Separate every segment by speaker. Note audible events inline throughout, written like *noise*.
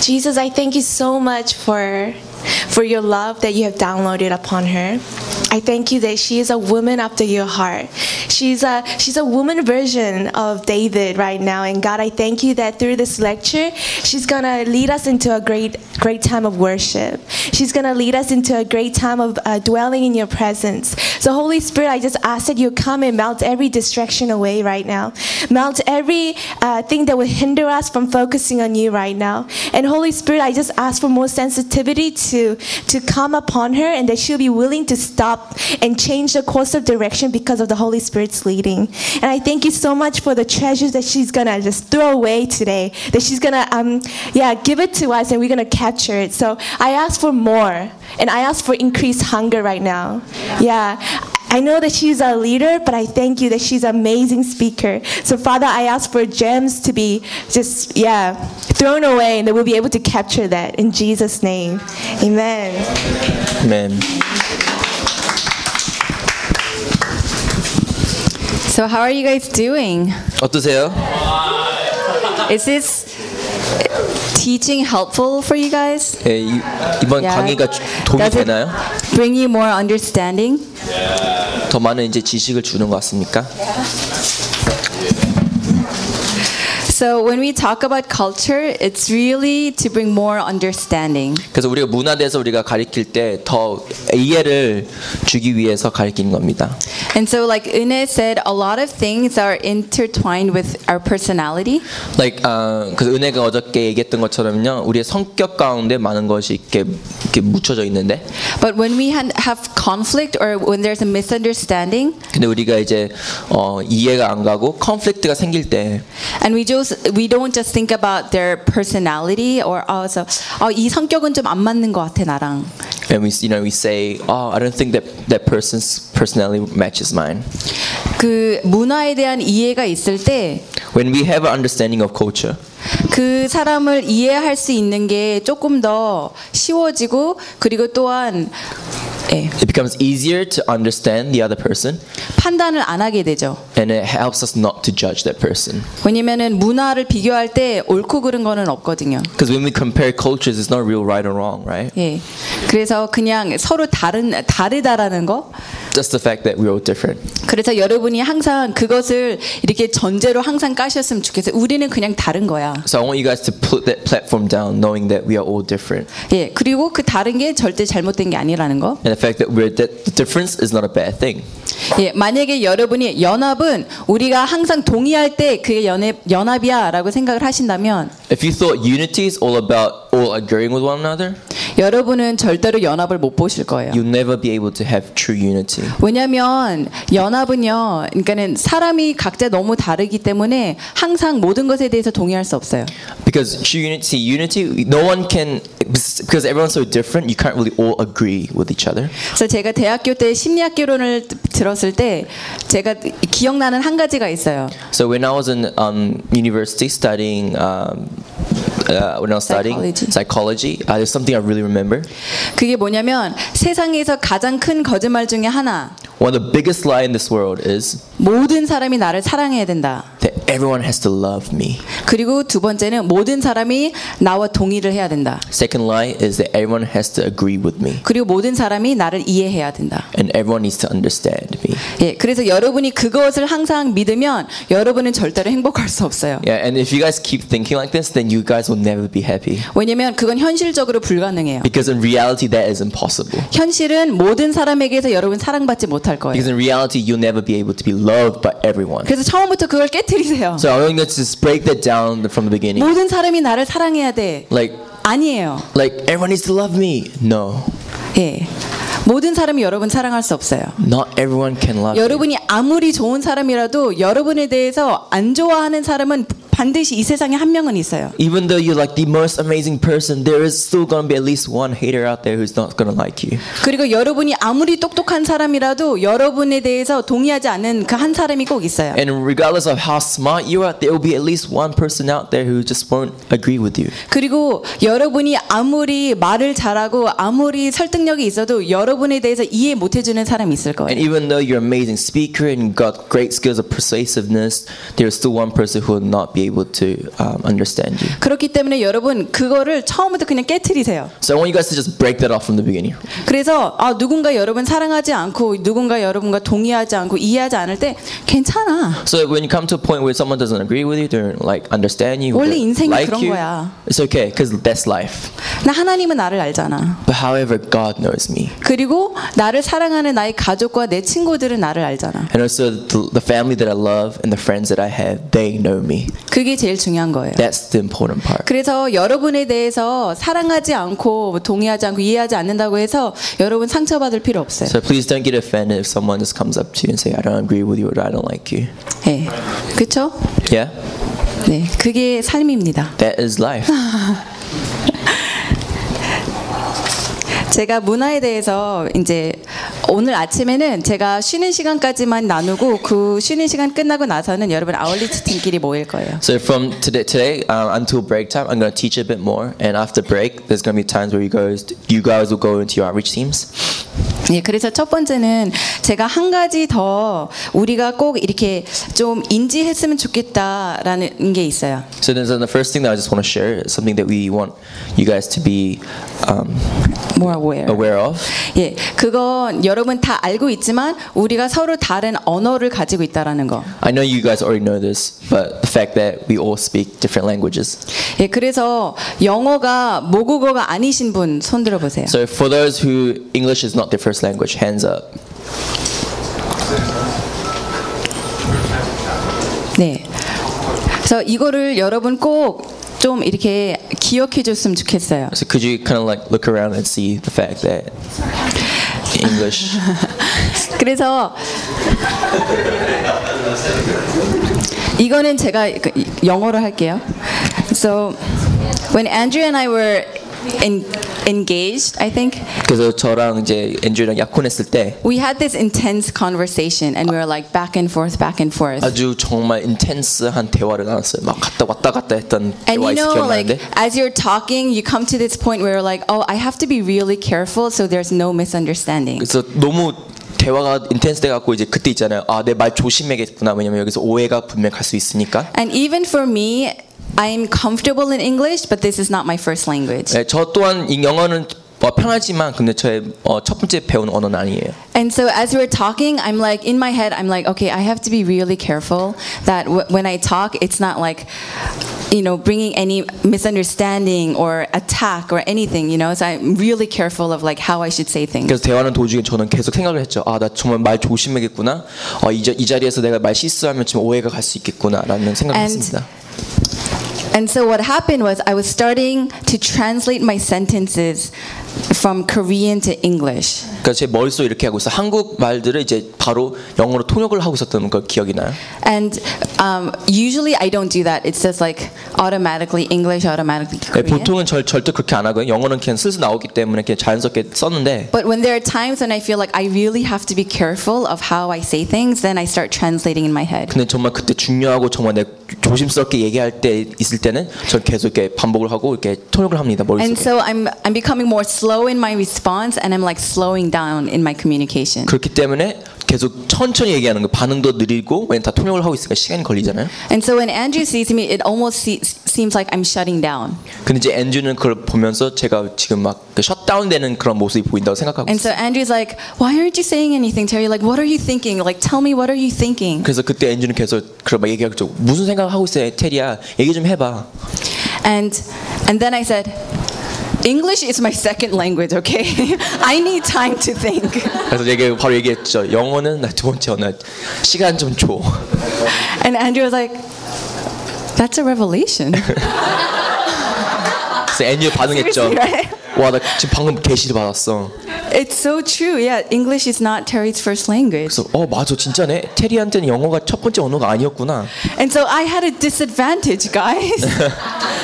Speaker 1: Jesus, I thank you so much for for your love that you have downloaded upon her. I thank you that she is a woman after your heart. She's a she's a woman version of David right now. And God, I thank you that through this lecture, she's gonna lead us into a great great time of worship. She's gonna lead us into a great time of uh, dwelling in your presence. So Holy Spirit, I just ask that you come and melt every distraction away right now. Melt every uh, thing that would hinder us from focusing on you right now. And Holy Spirit, I just ask for more sensitivity to to come upon her and that she'll be willing to stop and change the course of direction because of the Holy Spirit's leading. And I thank you so much for the treasures that she's gonna just throw away today. That she's gonna um yeah give it to us and we're gonna capture it. So I ask for more and I ask for increased hunger right now. Yeah. I know that she's a leader, but I thank you that she's an amazing speaker. So, Father, I ask for gems to be just, yeah, thrown away and that we'll be able to capture that in Jesus' name. Amen.
Speaker 2: Amen.
Speaker 3: So how are you guys doing?
Speaker 2: 어떠세요?
Speaker 3: Is this teaching helpful for you guys?
Speaker 2: 예, 이, 이번
Speaker 3: Yeah.
Speaker 2: 강의가 주- 도움이
Speaker 3: Does
Speaker 2: 되나요?
Speaker 3: bring you more understanding?
Speaker 2: 더 많은 이제 지식을 주는 것 같습니까?
Speaker 3: So when we talk about culture, it's really to bring more understanding.
Speaker 2: 그래서 우리가 문화에 대해서 우리가 가리킬 때 더 이해를 주기 위해서 가리키는 겁니다.
Speaker 3: And so like Une said, a lot of things are intertwined with our personality.
Speaker 2: Like, 아, 그래서 은혜가 어저께 얘기했던 것처럼요, 우리의 성격 가운데 많은 것이 이렇게, 이렇게 묻혀져 있는데,
Speaker 3: But when we have conflict or when there's a misunderstanding,
Speaker 2: 근데 우리가 이제 어, 이해가 안 가고 컨플릭트가 생길 때,
Speaker 3: and we just we don't just think about their personality or oh, so 어, 이 성격은 좀 안 맞는 것 같아 나랑.
Speaker 2: And we, you know, we say, oh, I don't think that that person's personality matches mine.
Speaker 3: 그 문화에 대한 이해가 있을 때그
Speaker 2: When we have an understanding of culture,
Speaker 3: 사람을 이해할 수 있는 게 조금 더 쉬워지고 그리고 또한 예,
Speaker 2: it becomes easier to understand the other person,
Speaker 3: 판단을 안 하게 되죠.
Speaker 2: and it helps us not to judge that person.
Speaker 3: 왜냐면은 문화를 비교할 때 옳고 그른 거는 없거든요.
Speaker 2: Because when we compare cultures, it's not real right or wrong, right?
Speaker 3: 예. 그래서 그냥 서로 다른 다르다라는 거.
Speaker 2: Just the fact that we're all different.
Speaker 3: 그래서 여러분이 항상 그것을 이렇게 전제로 항상 까셨으면 좋겠어요. 우리는 그냥 다른 거야.
Speaker 2: So I want you guys to put that platform down, knowing that we are all different,
Speaker 3: 예. 그리고 그 다른 게 절대 잘못된 게 a니라는 거.
Speaker 2: and fact that we're that the difference is not a bad thing.
Speaker 3: 예. 만약에 여러분이 연합은 우리가 항상 동의할 때 그게 연합 연합이야라고 생각을 하신다면
Speaker 2: If you thought unity is all about all agreeing with one another,
Speaker 3: 여러분은 절대로 연합을 못 보실 거예요.
Speaker 2: you'll never be able to have true unity.
Speaker 3: 왜냐하면 연합은요, 그러니까는 사람이 각자 너무 다르기 때문에 항상 모든 것에 대해서 동의할 수 없어요.
Speaker 2: Because true unity, unity, no one can, because everyone's so different, you can't really all agree with each other.
Speaker 3: 그래서 제가 대학교 때 심리학 개론을 들었을 때 제가 기억나는 한 가지가 있어요.
Speaker 2: So when I was in um, university studying, um, uh, when I was studying
Speaker 3: Psychology.
Speaker 2: psychology, uh, there's something I really remember.
Speaker 3: 그게 뭐냐면 세상에서 가장 큰 거짓말 중에 하나.
Speaker 2: One of the biggest lie in this world is
Speaker 3: 모든 사람이 나를 사랑해야 된다.
Speaker 2: Everyone has to love me.
Speaker 3: 그리고 두 번째는 모든 사람이 나와 동의를 해야 된다.
Speaker 2: Second lie is that everyone has to agree with me,
Speaker 3: 그리고 모든 사람이 나를 이해해야 된다.
Speaker 2: and everyone needs to understand me.
Speaker 3: 예, 그래서 여러분이 그것을 항상 믿으면 여러분은 절대로 행복할 수 없어요.
Speaker 2: Yeah, and if you guys keep thinking like this, then you guys will never be happy.
Speaker 3: 왜냐면 그건 현실적으로 불가능해요.
Speaker 2: Because in reality, that is impossible.
Speaker 3: 현실은 모든 사람에게서 여러분 사랑받지 못할 거예요.
Speaker 2: Because in reality, you'll never be able to be loved by everyone.
Speaker 3: 그래서 처음부터 그걸 깨뜨리세요.
Speaker 2: So I you to just break that down from the beginning.
Speaker 3: 모든 사람이 나를 사랑해야 돼.
Speaker 2: Like,
Speaker 3: 아니에요.
Speaker 2: like everyone needs to love me. No,
Speaker 3: 예. 모든 사람이 여러분 사랑할 수 없어요.
Speaker 2: not everyone can love.
Speaker 3: 여러분이 아무리 좋은 사람이라도 여러분에 대해서 안 좋아하는 사람은 반드시 이 세상에 한 명은 있어요.
Speaker 2: Even though you're like the most amazing person, there is still gonna be at least one hater out there who's not gonna like you.
Speaker 3: 그리고 여러분이 아무리 똑똑한 사람이라도 여러분에 대해서 동의하지 않는 그 한 사람이 꼭 있어요.
Speaker 2: And regardless of how smart you are, there will be at least one person out there who just won't agree with you.
Speaker 3: 그리고 여러분이 아무리 말을 잘하고 아무리 설득력이 있어도 여러분에 대해서 이해 못 해주는 사람이 있을
Speaker 2: And
Speaker 3: 거예요.
Speaker 2: even though you're an amazing speaker and got great skills of persuasiveness, there's still one person who will not be able to um, understand you.
Speaker 3: 그렇기 때문에 여러분 그거를 처음부터 그냥 깨트리세요.
Speaker 2: So I want you guys to just break that off from the beginning.
Speaker 3: 그래서 아 누군가 여러분 사랑하지 않고 누군가 여러분과 동의하지 않고 이해하지 않을 때 괜찮아.
Speaker 2: So when you come to a point where someone doesn't agree with you, don't like understand you,
Speaker 3: 원래 인생이
Speaker 2: like
Speaker 3: 그런
Speaker 2: you,
Speaker 3: 거야.
Speaker 2: it's okay because that's life.
Speaker 3: 나 하나님은 나를 알잖아.
Speaker 2: But however, God knows me,
Speaker 3: 그리고 나를 사랑하는 나의 가족과 내 친구들은 나를 알잖아.
Speaker 2: and also the, the family that I love and the friends that I have, they know me.
Speaker 3: 그게 제일 중요한 거예요.
Speaker 2: That's the important part.
Speaker 3: 그래서 여러분에 대해서 사랑하지 않고 뭐 동의하지 않고 이해하지 않는다고 해서 여러분 상처받을 필요 없어요.
Speaker 2: So please don't get offended if someone just comes up to you and say, "I don't agree with you" or "I don't like you."
Speaker 3: 네. 그렇죠?
Speaker 2: Yeah,
Speaker 3: 네. 그게 삶입니다.
Speaker 2: that is life.
Speaker 3: 제가 문화에 대해서 이제 오늘 아침에는 제가 쉬는 시간까지만 나누고 그 쉬는 시간 끝나고 나서는 여러분 아울리치 팀끼리 모일 거예요.
Speaker 2: So from today, today um, until break time, I'm going to teach a bit more, and after break, there's going to be times where you guys, you guys will go into your outreach teams.
Speaker 3: 예, 그래서 첫 번째는 제가 한 가지 더 우리가 꼭 이렇게 좀 인지했으면 좋겠다라는 게 있어요.
Speaker 2: So then, the first thing that I just want to share is something that we want you guys to be um,
Speaker 3: More aware.
Speaker 2: aware of.
Speaker 3: 예, 그건 여러분 다 알고 있지만 우리가 서로 다른 언어를 가지고 있다라는 거.
Speaker 2: I know you guys already know this, but the fact that we all speak different languages.
Speaker 3: 예, 그래서 영어가 모국어가 아니신 분 손 들어 보세요.
Speaker 2: So for those who English is not their first language, hands up.
Speaker 3: 네. 그래서 이거를 여러분 꼭 좀 이렇게 기억해 줬으면 좋겠어요.
Speaker 2: So could you kind of like look around and see the fact that English
Speaker 3: 그래서 이거는 제가 그 영어로 할게요. So when Andrew and I were in, engaged, I think
Speaker 2: 그래서 저랑 이제 앤드류랑 약혼했을 때
Speaker 3: we had this intense conversation and we were like back and forth, back and forth.
Speaker 2: 아주 정말 인텐스한 대화를 나눴어요. 막 갔다 왔다 갔다 했던
Speaker 3: And
Speaker 2: 대화
Speaker 3: you
Speaker 2: 있어
Speaker 3: know, like
Speaker 2: 기억나는데
Speaker 3: as you're talking, you come to this point where you're like, oh, I have to be really careful so there's no misunderstanding.
Speaker 2: 그래서 너무 대화가 인텐스 돼 갖고 이제 그때 있잖아요. 아, 내 말 조심해야겠구나. 왜냐면 여기서 오해가 분명 갈 수 있으니까.
Speaker 3: And even for me, I'm comfortable in English, but this is not my first language.
Speaker 2: 네, 저 또한 이 영어는 뭐 편하지만 근데 저의 어, 첫 번째 배운 언어는 아니에요.
Speaker 3: And so as we're talking, I'm like in my head, I'm like, okay, I have to be really careful that w- when I talk, it's not like, you know, bringing any misunderstanding or attack or anything, you know. So I'm really careful of like how I should say things.
Speaker 2: 그래서 대화하는 도중에 저는 계속 생각을 했죠. 아, 나 정말 말 조심해야겠구나. 어, 이, 자, 이 자리에서 내가 말 실수하면 지금 오해가 갈 수 있겠구나라는 생각을
Speaker 3: And-
Speaker 2: 했습니다.
Speaker 3: And so what happened was I was starting to translate my sentences from Korean to English.
Speaker 2: 그러니까 제 머릿속에 이렇게 하고 있어. 한국 말들을 이제 바로 영어로 통역을 하고 있었던 거 기억이 나요.
Speaker 3: And um, usually I don't do that. It's just like automatically English, automatically
Speaker 2: 네,
Speaker 3: Korean.
Speaker 2: 보통은 절, 절대 그렇게 안 하고요. 영어는 그냥 슬슬 나오기 때문에 그냥 자연스럽게 썼는데
Speaker 3: But when there are times when I feel like I really have to be careful of how I say things, then I start translating in my head.
Speaker 2: 근데 정말 그때 중요하고 정말 내 조심스럽게 얘기할 때 있을 때는 전 계속 이렇게 반복을 하고 이렇게 통역을 합니다
Speaker 3: And
Speaker 2: 머릿속에.
Speaker 3: so I'm I'm becoming more slow in my response and I'm like slowing down in my communication.
Speaker 2: 그렇기 때문에 계속 천천히 얘기하는 거 반응도 느리고 왜냐면 다 통역을 하고 있으니까 시간이 걸리잖아요.
Speaker 3: And so when Andrew sees me, it almost se- seems like I'm shutting down.
Speaker 2: 근데 이제 앤드는 그걸 보면서 제가 지금 막그 셧다운되는 그런 모습이 보인다고 생각하고
Speaker 3: And so Andrew's like, "Why aren't you saying anything, Terry? Like, what are you thinking? Like, tell me what are you thinking?"
Speaker 2: 그래서 그때 앤드는 계속 그런 막 얘기하고 무슨 생각을 하고 있어요 테리야 얘기 좀 해봐.
Speaker 3: And and then I said, "English is my second language, okay? *laughs* I need time to think." *laughs*
Speaker 2: 그래서 얘기 바로 얘기했죠. 영어는 나 두 번째 언어 시간 좀 줘.
Speaker 3: And Andrew was like, "That's a revelation." *laughs*
Speaker 2: 그래서 앤드가 반응했죠.
Speaker 3: Seriously, right?
Speaker 2: 와 나 지금 방금 계시를 받았어.
Speaker 3: It's so true. Yeah, English is not Terry's first language.
Speaker 2: 그래서 어 맞아 진짜네. 테리한테는 영어가 첫 번째 언어가 아니었구나.
Speaker 3: And so I had a disadvantage, guys.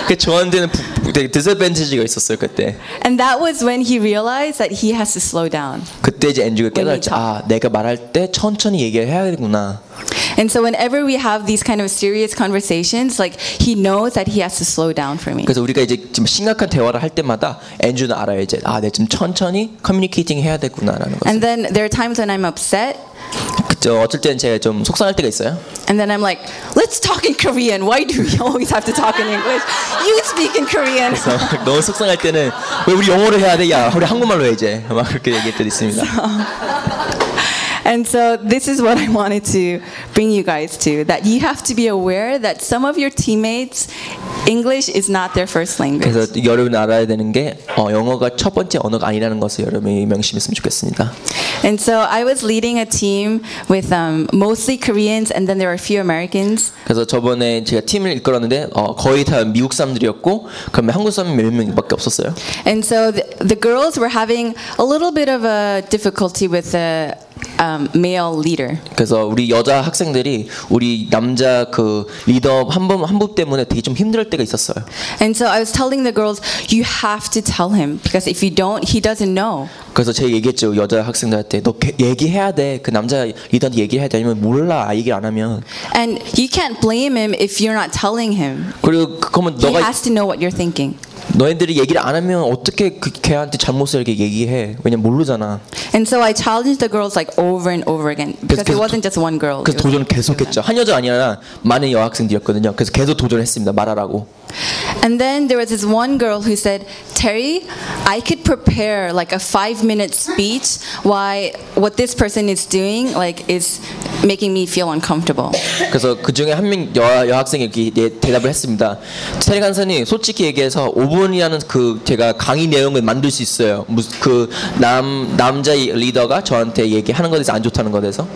Speaker 2: 그 저한테는 부- 되게 디스밴티지가 있었어요 그때.
Speaker 3: and that was when he realized that he has to slow down.
Speaker 2: 그때 이제 앤드가
Speaker 3: we
Speaker 2: 깨달았죠. 아 내가 말할 때 천천히 얘기해야 되구나.
Speaker 3: And so whenever we have these kind of serious conversations, like he knows that he has to slow down for me.
Speaker 2: 그래서 우리가 이제 지금 심각한 대화를 할 때마다 앤드는 알아요 이제 아 내가 좀 천천히 커뮤니케이팅 해야 되구나라는
Speaker 3: And
Speaker 2: 것을.
Speaker 3: then there are times when I'm upset
Speaker 2: 그 저 어쩔 때는 제가 좀 속상할 때가 있어요.
Speaker 3: And then I'm like, let's talk in Korean. Why do we always have to talk in English? You speak in Korean.
Speaker 2: 그래서 너무 속상할 때는 왜 우리 영어로 해야 돼? 야, 우리 한국말로 해 이제. 막 그렇게 얘기할 때도 있습니다.
Speaker 3: And so this is what I wanted to bring you guys to that you have to be aware that some of your teammates English is not their first language.
Speaker 2: 그래서 여러분 알아야 되는 게 어, 영어가 첫 번째 언어가 아니라는 것을 여러분이 명심했으면 좋겠습니다.
Speaker 3: And so I was leading a team with um, mostly Koreans and then there were a few Americans.
Speaker 2: 그래서 저번에 제가 팀을 이끌었는데 어, 거의 다 미국 사람들이었고 그러면 한국 사람 몇 명밖에 없었어요.
Speaker 3: And so the, the girls were having a little bit of a difficulty with the um, male leader.
Speaker 2: 그래서 우리 여자 학생들이 우리 남자 그 리더 한분 한분 때문에 되게 좀 힘들 때가 있었어요.
Speaker 3: And so I was telling the girls, you have to tell him because if you don't, he doesn't know.
Speaker 2: 그래서 제가 얘기했죠 여자 학생들한테 너 개- 얘기해야 돼 그 남자 리더한테 얘기해야 돼 아니면 몰라 얘기를 안 하면
Speaker 3: And you can't blame him if you're not telling him.
Speaker 2: 그리고 그러면
Speaker 3: He
Speaker 2: 너가
Speaker 3: has to know what you're thinking.
Speaker 2: 너희들이 얘기를 안 하면 어떻게 그 걔한테 잘못을 이렇게 얘기해 왜냐면 모르잖아
Speaker 3: And so I challenged the girls like over and over again because it wasn't just one girl.
Speaker 2: 그래서 도전을
Speaker 3: of them.
Speaker 2: 계속했죠 한 여자 아니라 많은 여학생들이었거든요 그래서 계속 도전했습니다 말하라고
Speaker 3: And then there was this one girl who said, Terry, I could prepare like a five minute speech why what this person is doing like is making me feel uncomfortable.
Speaker 2: 그래서 그 중에 한 명 여학생이 이렇게 예- 대답을 했습니다. 테리 간사님 솔직히 얘기해서 5분이라는 그 제가 강의 내용을 만들 수 있어요. 그 남 남자 리더가 저한테 얘기하는 것에 대해서 안 좋다는 것에 대해서.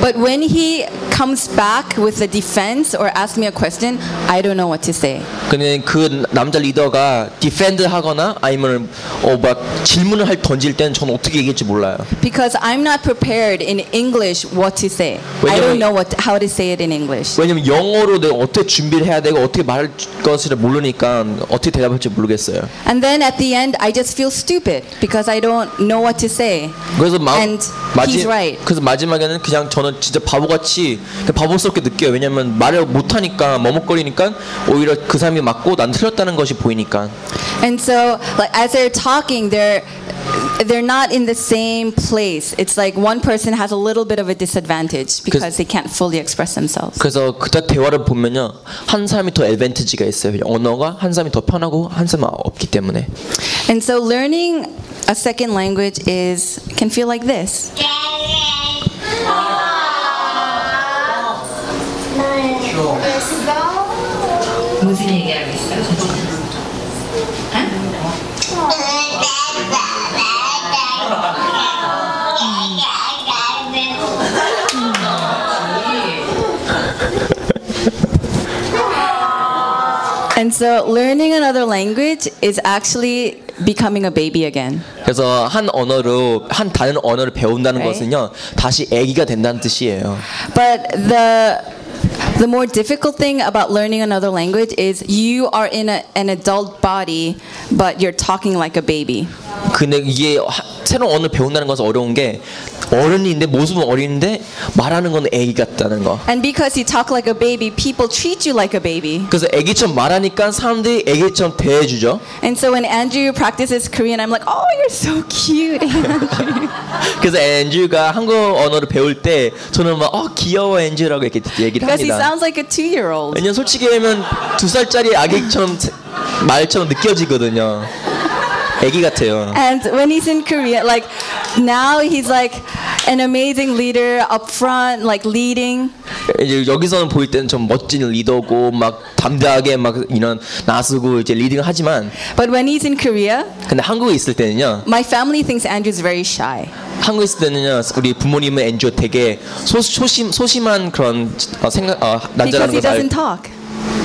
Speaker 3: But when he comes back with a defense or asks me a question, I don't know what to say.
Speaker 2: 근데 그 남자 리더가 디펜드 하거나 아니면 어막 질문을 할 던질 때는 저는 어떻게 얘기할지 몰라요.
Speaker 3: Because I'm not prepared in English what to say. I don't know what how to say it in English.
Speaker 2: 왜냐면 영어로 내가 어떻게 준비를 해야 되고 어떻게 말할 것을 모르니까 어떻게 대답할지 모르겠어요.
Speaker 3: And then at the end I just feel stupid because I don't know what to say.
Speaker 2: 그래서 마,
Speaker 3: And he's right.
Speaker 2: 그래서 마지막에는 그냥 저는 진짜 바보같이 바보스럽게 느껴요. 왜냐면 말을 못 하니까 머뭇거리니까 오히려 그 사람이 맞고 난 틀렸다는 것이 보이니까.
Speaker 3: And so, like as they're talking, they're they're not in the same place. It's like one person has a little bit of a disadvantage because they can't fully express themselves.
Speaker 2: 그래서 그때 대화를 보면요 한 사람이 더 애드밴티지가 있어요. 언어가 한 사람이 더 편하고 한 사람은 없기 때문에.
Speaker 3: And so, learning a second language is can feel like this.
Speaker 4: 무슨 얘기하
Speaker 3: And so, learning another language is actually becoming a baby again.
Speaker 2: 그래서 한 언어로 한 다른 언어를 배운다는
Speaker 3: Right.
Speaker 2: 것은요 다시 아기가 된다는 뜻이에요.
Speaker 3: But the the more difficult thing about learning another language is you are in a, an adult body, but you're talking like a baby.
Speaker 2: 근데 이게 하- 새로운 언어를 배운다는 것은 어려운 게 어른인데 모습은 어린데 말하는 건 애기 같다는 거.
Speaker 3: And because you talk like a baby, people treat you like a baby.
Speaker 2: 그래서 애기처럼 말하니까 사람들이 애기처럼 대해 주죠.
Speaker 3: And so when Andrew practices Korean, I'm like, oh, you're so cute, Andrew.
Speaker 2: 그래서 앤드류가 한국 언어를 배울 때 저는 막 어 귀여워 앤드류라고 이렇게 얘기를
Speaker 3: because he
Speaker 2: 합니다.
Speaker 3: sounds like a two-year-old.
Speaker 2: 왜냐면 솔직히 하면 두 살짜리 아기처럼 세- 말처럼 느껴지거든요. 애기 같아요.
Speaker 3: And when he's in Korea, like now he's like an amazing leader up front, like leading.
Speaker 2: 이제 여기서는 보일 때는 좀 멋진 리더고 막 담대하게 막 이런 나서고 이제 리딩을 하지만
Speaker 3: But when he's in Korea,
Speaker 2: 근데 한국에 있을 때는요.
Speaker 3: my family thinks Andrew's very shy.
Speaker 2: 한국에 있을 때는요. 우리 부모님은 앤드류 되게 소, 소심 소심한 그런 어, 생각 어,
Speaker 3: Because
Speaker 2: 남자라는
Speaker 3: he
Speaker 2: 걸
Speaker 3: doesn't talk.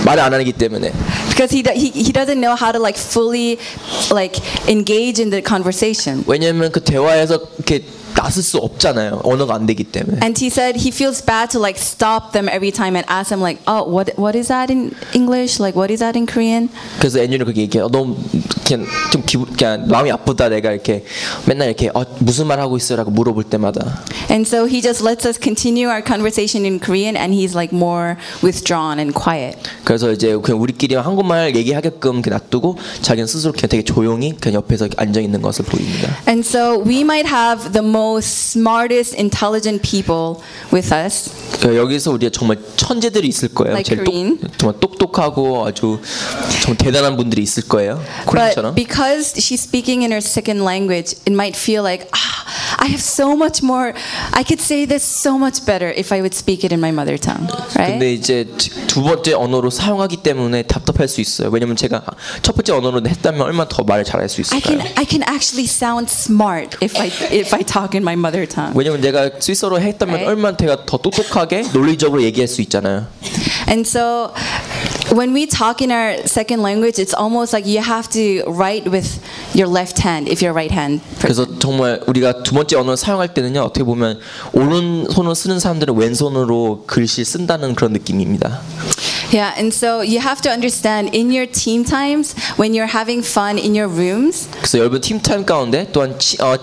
Speaker 2: 말을 안 하기 때문에
Speaker 3: Because he, do- he, he doesn't know how to like fully like engage in the conversation.
Speaker 2: 왜냐면 그 대화에서 이렇게 나설 수 없잖아요. 언어가 안 되기 때문에.
Speaker 3: And he said he feels bad to like stop them every time and ask them like, oh, what what is that in English? Like, what is that in Korean?
Speaker 2: 그래서 앤드류는 그렇게 얘기해요. 너무 그냥 좀 기분 그냥 마음이 아프다. 내가 이렇게 맨날 이렇게 어, 무슨 말 하고 있어라고 물어볼 때마다.
Speaker 3: And so he just lets us continue our conversation in Korean, and he's like more withdrawn and quiet.
Speaker 2: 그래서 이제 그냥 우리끼리 한국말 얘기하게끔 이렇게 놔두고 자기는 스스로 그냥 되게 조용히 그냥 옆에서 앉아 있는 것을 보입니다.
Speaker 3: And so we might have the most most smartest, intelligent people with us.
Speaker 2: 그 여기서 우리가 정말 천재들이 있을 거예요.
Speaker 3: Like
Speaker 2: 제일 똑,
Speaker 3: Korean.
Speaker 2: 정말 똑똑하고 아주 정말 대단한 분들이 있을 거예요.
Speaker 3: But
Speaker 2: 코리안처럼.
Speaker 3: because she's speaking in her second language, it might feel like, ah, I have so much more. I could say this so much better if I would speak it in my mother tongue, right?
Speaker 2: 근데 이제 두 번째 언어로 사용하기 때문에 답답할 수 있어요. 왜냐면 제가 첫 번째 언어로 했다면 얼마나 더 말을 잘할 수
Speaker 3: I can
Speaker 2: 있을까요?
Speaker 3: I can actually sound smart if I if I talk in my mother tongue.
Speaker 2: 왜냐면 내가 스위스어로 했다면
Speaker 3: Right.
Speaker 2: 얼마나 제가 더 똑똑하게 논리적으로 얘기할 수 있잖아요.
Speaker 3: And so when we talk in our second language, it's almost like you have to write with your left hand if you're right hand.
Speaker 2: 그래서 정말 우리가 두 번째 언어를 사용할 때는요 어떻게 보면 오른손을 쓰는 사람들은 왼손으로 글씨 쓴다는 그런 느낌입니다.
Speaker 3: Yeah, and so you have to understand in your team times when you're having fun in your rooms,
Speaker 2: 그래서 여러분 팀타임 가운데 또한 치, 어,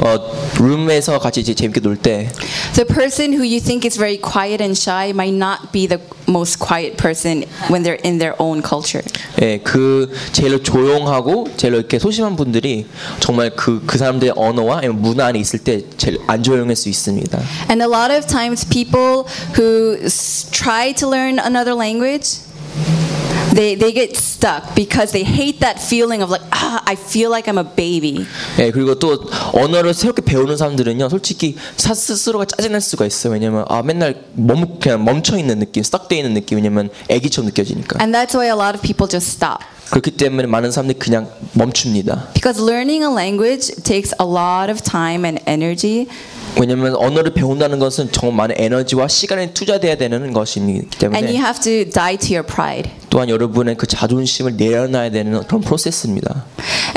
Speaker 2: 어, 룸에서 같이 이제 재밌게 놀 때
Speaker 3: the person who you think is very quiet and shy might not be the most quiet person when they're in their own culture.
Speaker 2: 예, 그 제일 조용하고 제일 이렇게 소심한 분들이 정말 그, 그 사람들의 언어와 아니면 문화 안에 있을 때 제일 안 조용할 수 있습니다.
Speaker 3: And a lot of times, people who s- try to learn another language, they, they get stuck because they hate that feeling of like, ah, I feel like I'm a baby.
Speaker 2: 예, 그리고 또 언어를 새롭게 배우는 사람들은요, 솔직히 사 스스로가 짜증날 수가 있어요. 왜냐면 아 맨날 멈 그냥 멈춰 있는 느낌, 스탁돼 있는 느낌, 왜냐면 애기처럼 느껴지니까.
Speaker 3: And that's why a lot of people just stop.
Speaker 2: 그렇기 때문에 많은 사람들이 그냥 멈춥니다.
Speaker 3: Because learning a language takes a lot of time and energy.
Speaker 2: 왜냐면 언어를 배운다는 것은 정말 많은 에너지와 시간이 투자돼야 되는 것이기
Speaker 3: And you
Speaker 2: 때문에
Speaker 3: have to die to your pride.
Speaker 2: 또한 여러분의 그 자존심을 내려놔야 되는 그런 프로세스입니다.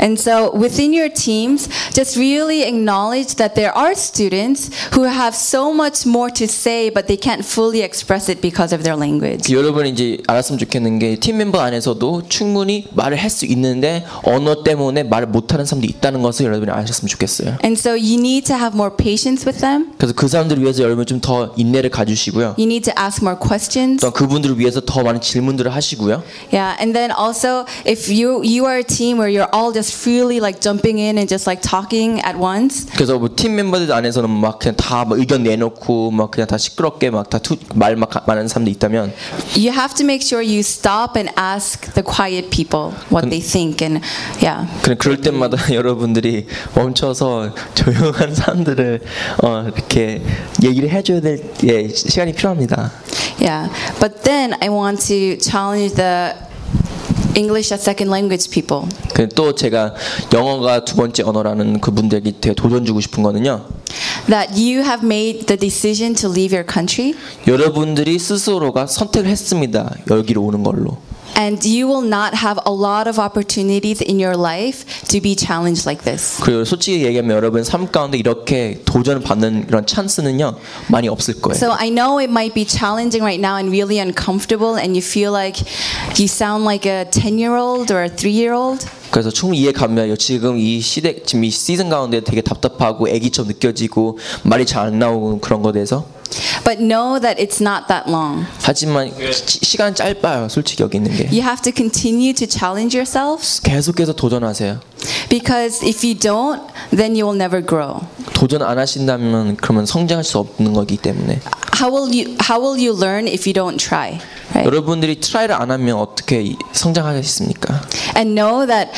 Speaker 3: And so within your teams, just really acknowledge that there are students who have so much more to say, but they can't fully express it because of their language.
Speaker 2: 여러분이 이제 알았으면 좋겠는 게 팀 멤버 안에서도 충분히 말을 할 수 있는데 언어 때문에 말을 못하는 사람들이 있다는 것을 여러분이 아셨으면 좋겠어요.
Speaker 3: And so you need to have more patience with them.
Speaker 2: 그래서 그 사람들을 위해서 여러분 좀 더 인내를 가주시고요.
Speaker 3: You need to ask more questions.
Speaker 2: 또 그분들을 위해서 더 많은 질문들을 하시고요.
Speaker 3: Yeah, and then also if you you are a team where you're all just freely like jumping in and just like talking at once,
Speaker 2: 그래서 뭐팀 멤버들 안에서는 막 그냥 다막 의견 내놓고 막 그냥 다 시끄럽게 막다말막 많은 사람들 있다면
Speaker 3: you have to make sure you stop and ask the quiet people what they think and yeah.
Speaker 2: 그냥 그럴 때마다 여러분들이 멈춰서 조용한 사람들을 어, 이렇게 얘기를 해줘야 될 예, 시간이 필요합니다.
Speaker 3: Yeah, but then I want to challenge the English as second language people.
Speaker 2: 그또 제가 영어가 두 번째 언어라는 그 분들에게 되게 도전 주고 싶은 거는요.
Speaker 3: That you have made the decision to leave your country
Speaker 2: 여러분들이 스스로가 선택을 했습니다. 여기로 오는 걸로.
Speaker 3: and you will not have a lot of opportunities in your life to be challenged like this.
Speaker 2: 그리고 솔직히 얘기하면 여러분 삶 가운데 이렇게 도전을 받는 이런 찬스는요 많이 없을 거예요.
Speaker 3: So I know it might be challenging right now and really uncomfortable and you feel like you sound like a 10-year-old or a 3-year-old.
Speaker 2: 그래서 충분히 이해 갑니다. 지금 이 시대 지금 이 시즌 가운데 되게 답답하고 애기처럼 느껴지고 말이 잘 안 나오고 그런 거에 대해서
Speaker 3: But know that it's not that long.
Speaker 2: 하지만 시, 시간 짧아요. 솔직히 여기 있는 게
Speaker 3: You have to continue to challenge yourselves
Speaker 2: 계속해서 도전하세요.
Speaker 3: because if you don't, then you will never grow.
Speaker 2: 도전 안 하신다면 그러면 성장할 수 없는 거기 때문에
Speaker 3: How will you how will you learn if you don't try? Right?
Speaker 2: 여러분들이 트라이를 안 하면 어떻게 이- 성장하겠습니까?
Speaker 3: And know that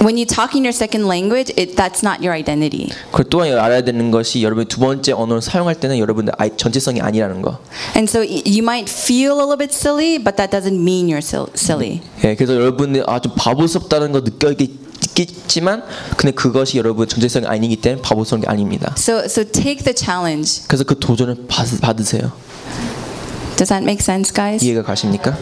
Speaker 3: when you talk in your second language, it, that's not your identity.
Speaker 2: 그리고 또한 알아야 되는 것이 여러분이 두 번째 언어를 사용할 때는 여러분들 아이- 전체성이 아니라는 거.
Speaker 3: And so you might feel a little bit silly, but that doesn't mean you're sil- silly.
Speaker 2: 예, 그래서 여러분들 아좀 바보스럽다는 거 느끼겠지만 근데 그것이 여러분 전체성이 아니기 때문에 바보스러운 게 아닙니다.
Speaker 3: So so take the challenge.
Speaker 2: 그래서 그 도전을 받, 받으세요.
Speaker 3: Does that make sense, guys?
Speaker 2: 이해가 가십니까?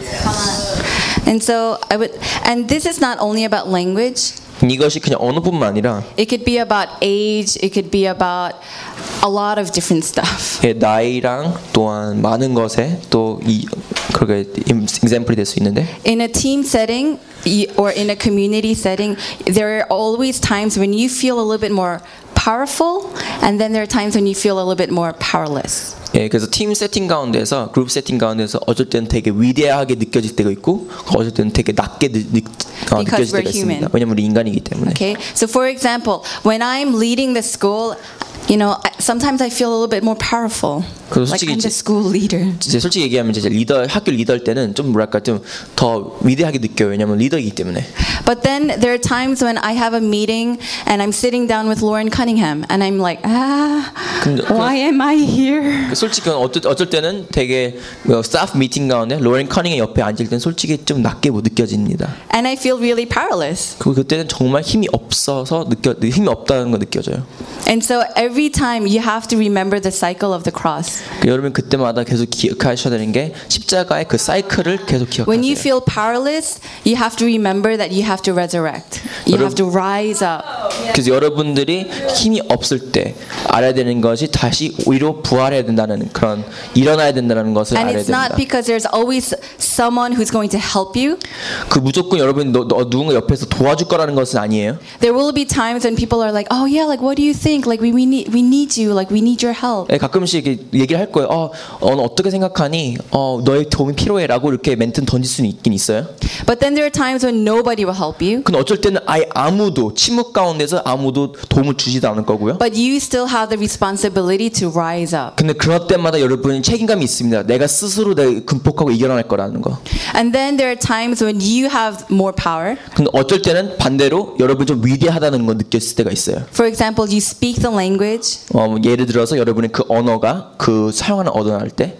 Speaker 3: And so I would and this is not only about language.
Speaker 2: 이것이 그냥 언어뿐만 아니라
Speaker 3: It could be about age, it could be about a lot of different stuff.
Speaker 2: 예, 나이랑 또한 많은 것에 또이 그렇게 example이 될 수 있는데
Speaker 3: In a team setting y- or in a community setting, there are always times when you feel a little bit more powerful, and then there are times when you feel a little bit more powerless.
Speaker 2: 예, 그래서 팀 세팅 가운데서 그룹 세팅 가운데서 어쩔 때는 되게 위대하게 느껴질 때가 있고 어쩔 때는 되게 낮게 느, 느, 어,
Speaker 3: Because
Speaker 2: 느껴질
Speaker 3: we're
Speaker 2: 때가 있습니다.
Speaker 3: human.
Speaker 2: 왜냐면 우리 인간이기 때문에.
Speaker 3: Okay, so for example, when I'm leading the school, you know, sometimes I feel a little bit more powerful. Like I'm the school leader.
Speaker 2: 이제 솔직히 얘기하면 이제 리더 학교 리더일 때는 좀 뭐랄까 좀 더 위대하게 느껴요. 왜냐면 리더이기 때문에.
Speaker 3: But then there are times when I have a meeting and I'm sitting down with Loren Cunningham and I'm like, ah,
Speaker 2: 근데-
Speaker 3: why am I here?
Speaker 2: 솔직히 어쩔, 어쩔 때는 되게 뭐 스태프 미팅 가운데 로렌 커닝햄 옆에 앉을 때는 솔직히 좀 낮게 못 느껴집니다.
Speaker 3: And I feel really powerless.
Speaker 2: 그리고 그때는 정말 힘이 없어서 느껴 힘이 없다는 거 느껴져요.
Speaker 3: And so every time you have to remember the cycle of the cross.
Speaker 2: 그 여러분 그때마다 계속 기억하셔야 되는 게 십자가의 그 사이클을 계속
Speaker 3: When you
Speaker 2: 기억하세요.
Speaker 3: feel powerless, you have to remember that you have to resurrect. You have to rise up.
Speaker 2: 그래서 여러분들이 힘이 없을 때 알아야 되는 것이 다시 오히려 부활해야 된다는 그런 일어나야 된다는 것을
Speaker 3: And
Speaker 2: 알아야
Speaker 3: it's not
Speaker 2: 됩니다.
Speaker 3: because there's always someone who's going to help you.
Speaker 2: 그 무조건 여러분이 너, 너, 누군가 옆에서 도와줄 거라는 것은 아니에요.
Speaker 3: There will be times when people are like, "Oh yeah, like what do you think? Like we, we need we need you. Like we need your help."
Speaker 2: 예, 가끔씩 이렇게 얘기를 할 거예요. 어, 어, 너 어떻게 생각하니? 어, 너의 도움이 필요해라고 이렇게 멘트는 던질 수는 있긴 있어요.
Speaker 3: But then there are times when nobody will help you.
Speaker 2: 근데 어쩔 때는 아예 아무도 침묵 가운데서 아무도 도움을 주지도 않을 거고요.
Speaker 3: But you still have the responsibility to rise up.
Speaker 2: 근데 그럴 때마다 여러분이 책임감이 있습니다. 내가 스스로 내 극복하고 이겨낼 거라는 거.
Speaker 3: And then there are times when you have more power.
Speaker 2: 근데 어쩔 때는 반대로 여러분 좀 위대하다는 거 느꼈을 때가 있어요.
Speaker 3: For example, you speak the language
Speaker 2: 어, 뭐 예를 들어서 여러분의 그 언어가 그 사용하는 언어를 할 때,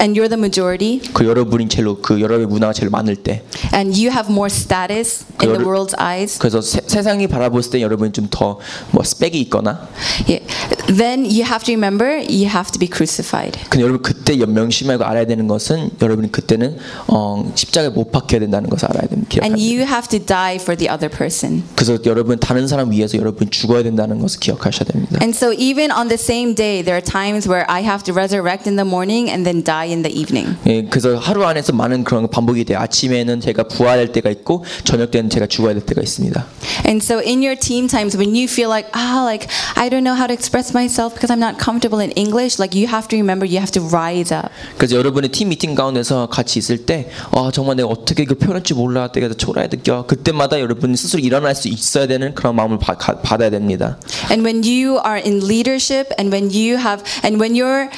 Speaker 3: and you're the majority
Speaker 2: 그 여러분이 제일 그 여러분의 문화가 제일 많을 때,
Speaker 3: and you have more status in the world's eyes.
Speaker 2: 그래서 세, 세상이 바라봤을 때 여러분이 좀더뭐 스펙이 있거나,
Speaker 3: Yeah. Then you have to remember you have to be crucified.
Speaker 2: 근데 여러분 그때 명심하고 알아야 되는 것은 여러분이 그때는 어, 십자가에 못 박혀야 된다는 것을 알아야 됩니다. 됩니다.
Speaker 3: you have to die for the other person.
Speaker 2: 그래서 여러분 다른 사람 위해서 여러분 죽어야 된다는 것을 기억하셔야 됩니다.
Speaker 3: And so even on the same day, there are times where I have to resurrect in the morning and then die in the evening.
Speaker 2: 예, 그래서 하루 안에서 많은 그런 반복이 돼요. 아침에는 제가 부활할 때가 있고 저녁 때는 제가 죽어야 될 때가 있습니다.
Speaker 3: And so in your team times when you feel like, ah, like I don't know how to express myself because I'm not comfortable in English, like you have to remember you have to rise up.
Speaker 2: 그래서 여러분의 팀 미팅 가운데서 같이 있을 때, 아 정말 내가 어떻게 이거 표현할지 몰라, 내가 초라해 느껴. 그때마다 여러분이 스스로 일어날 수 있어야 되는 그런 마음을 바- 가- 받아야 됩니다.
Speaker 3: And when you are in leadership and when you have and when you're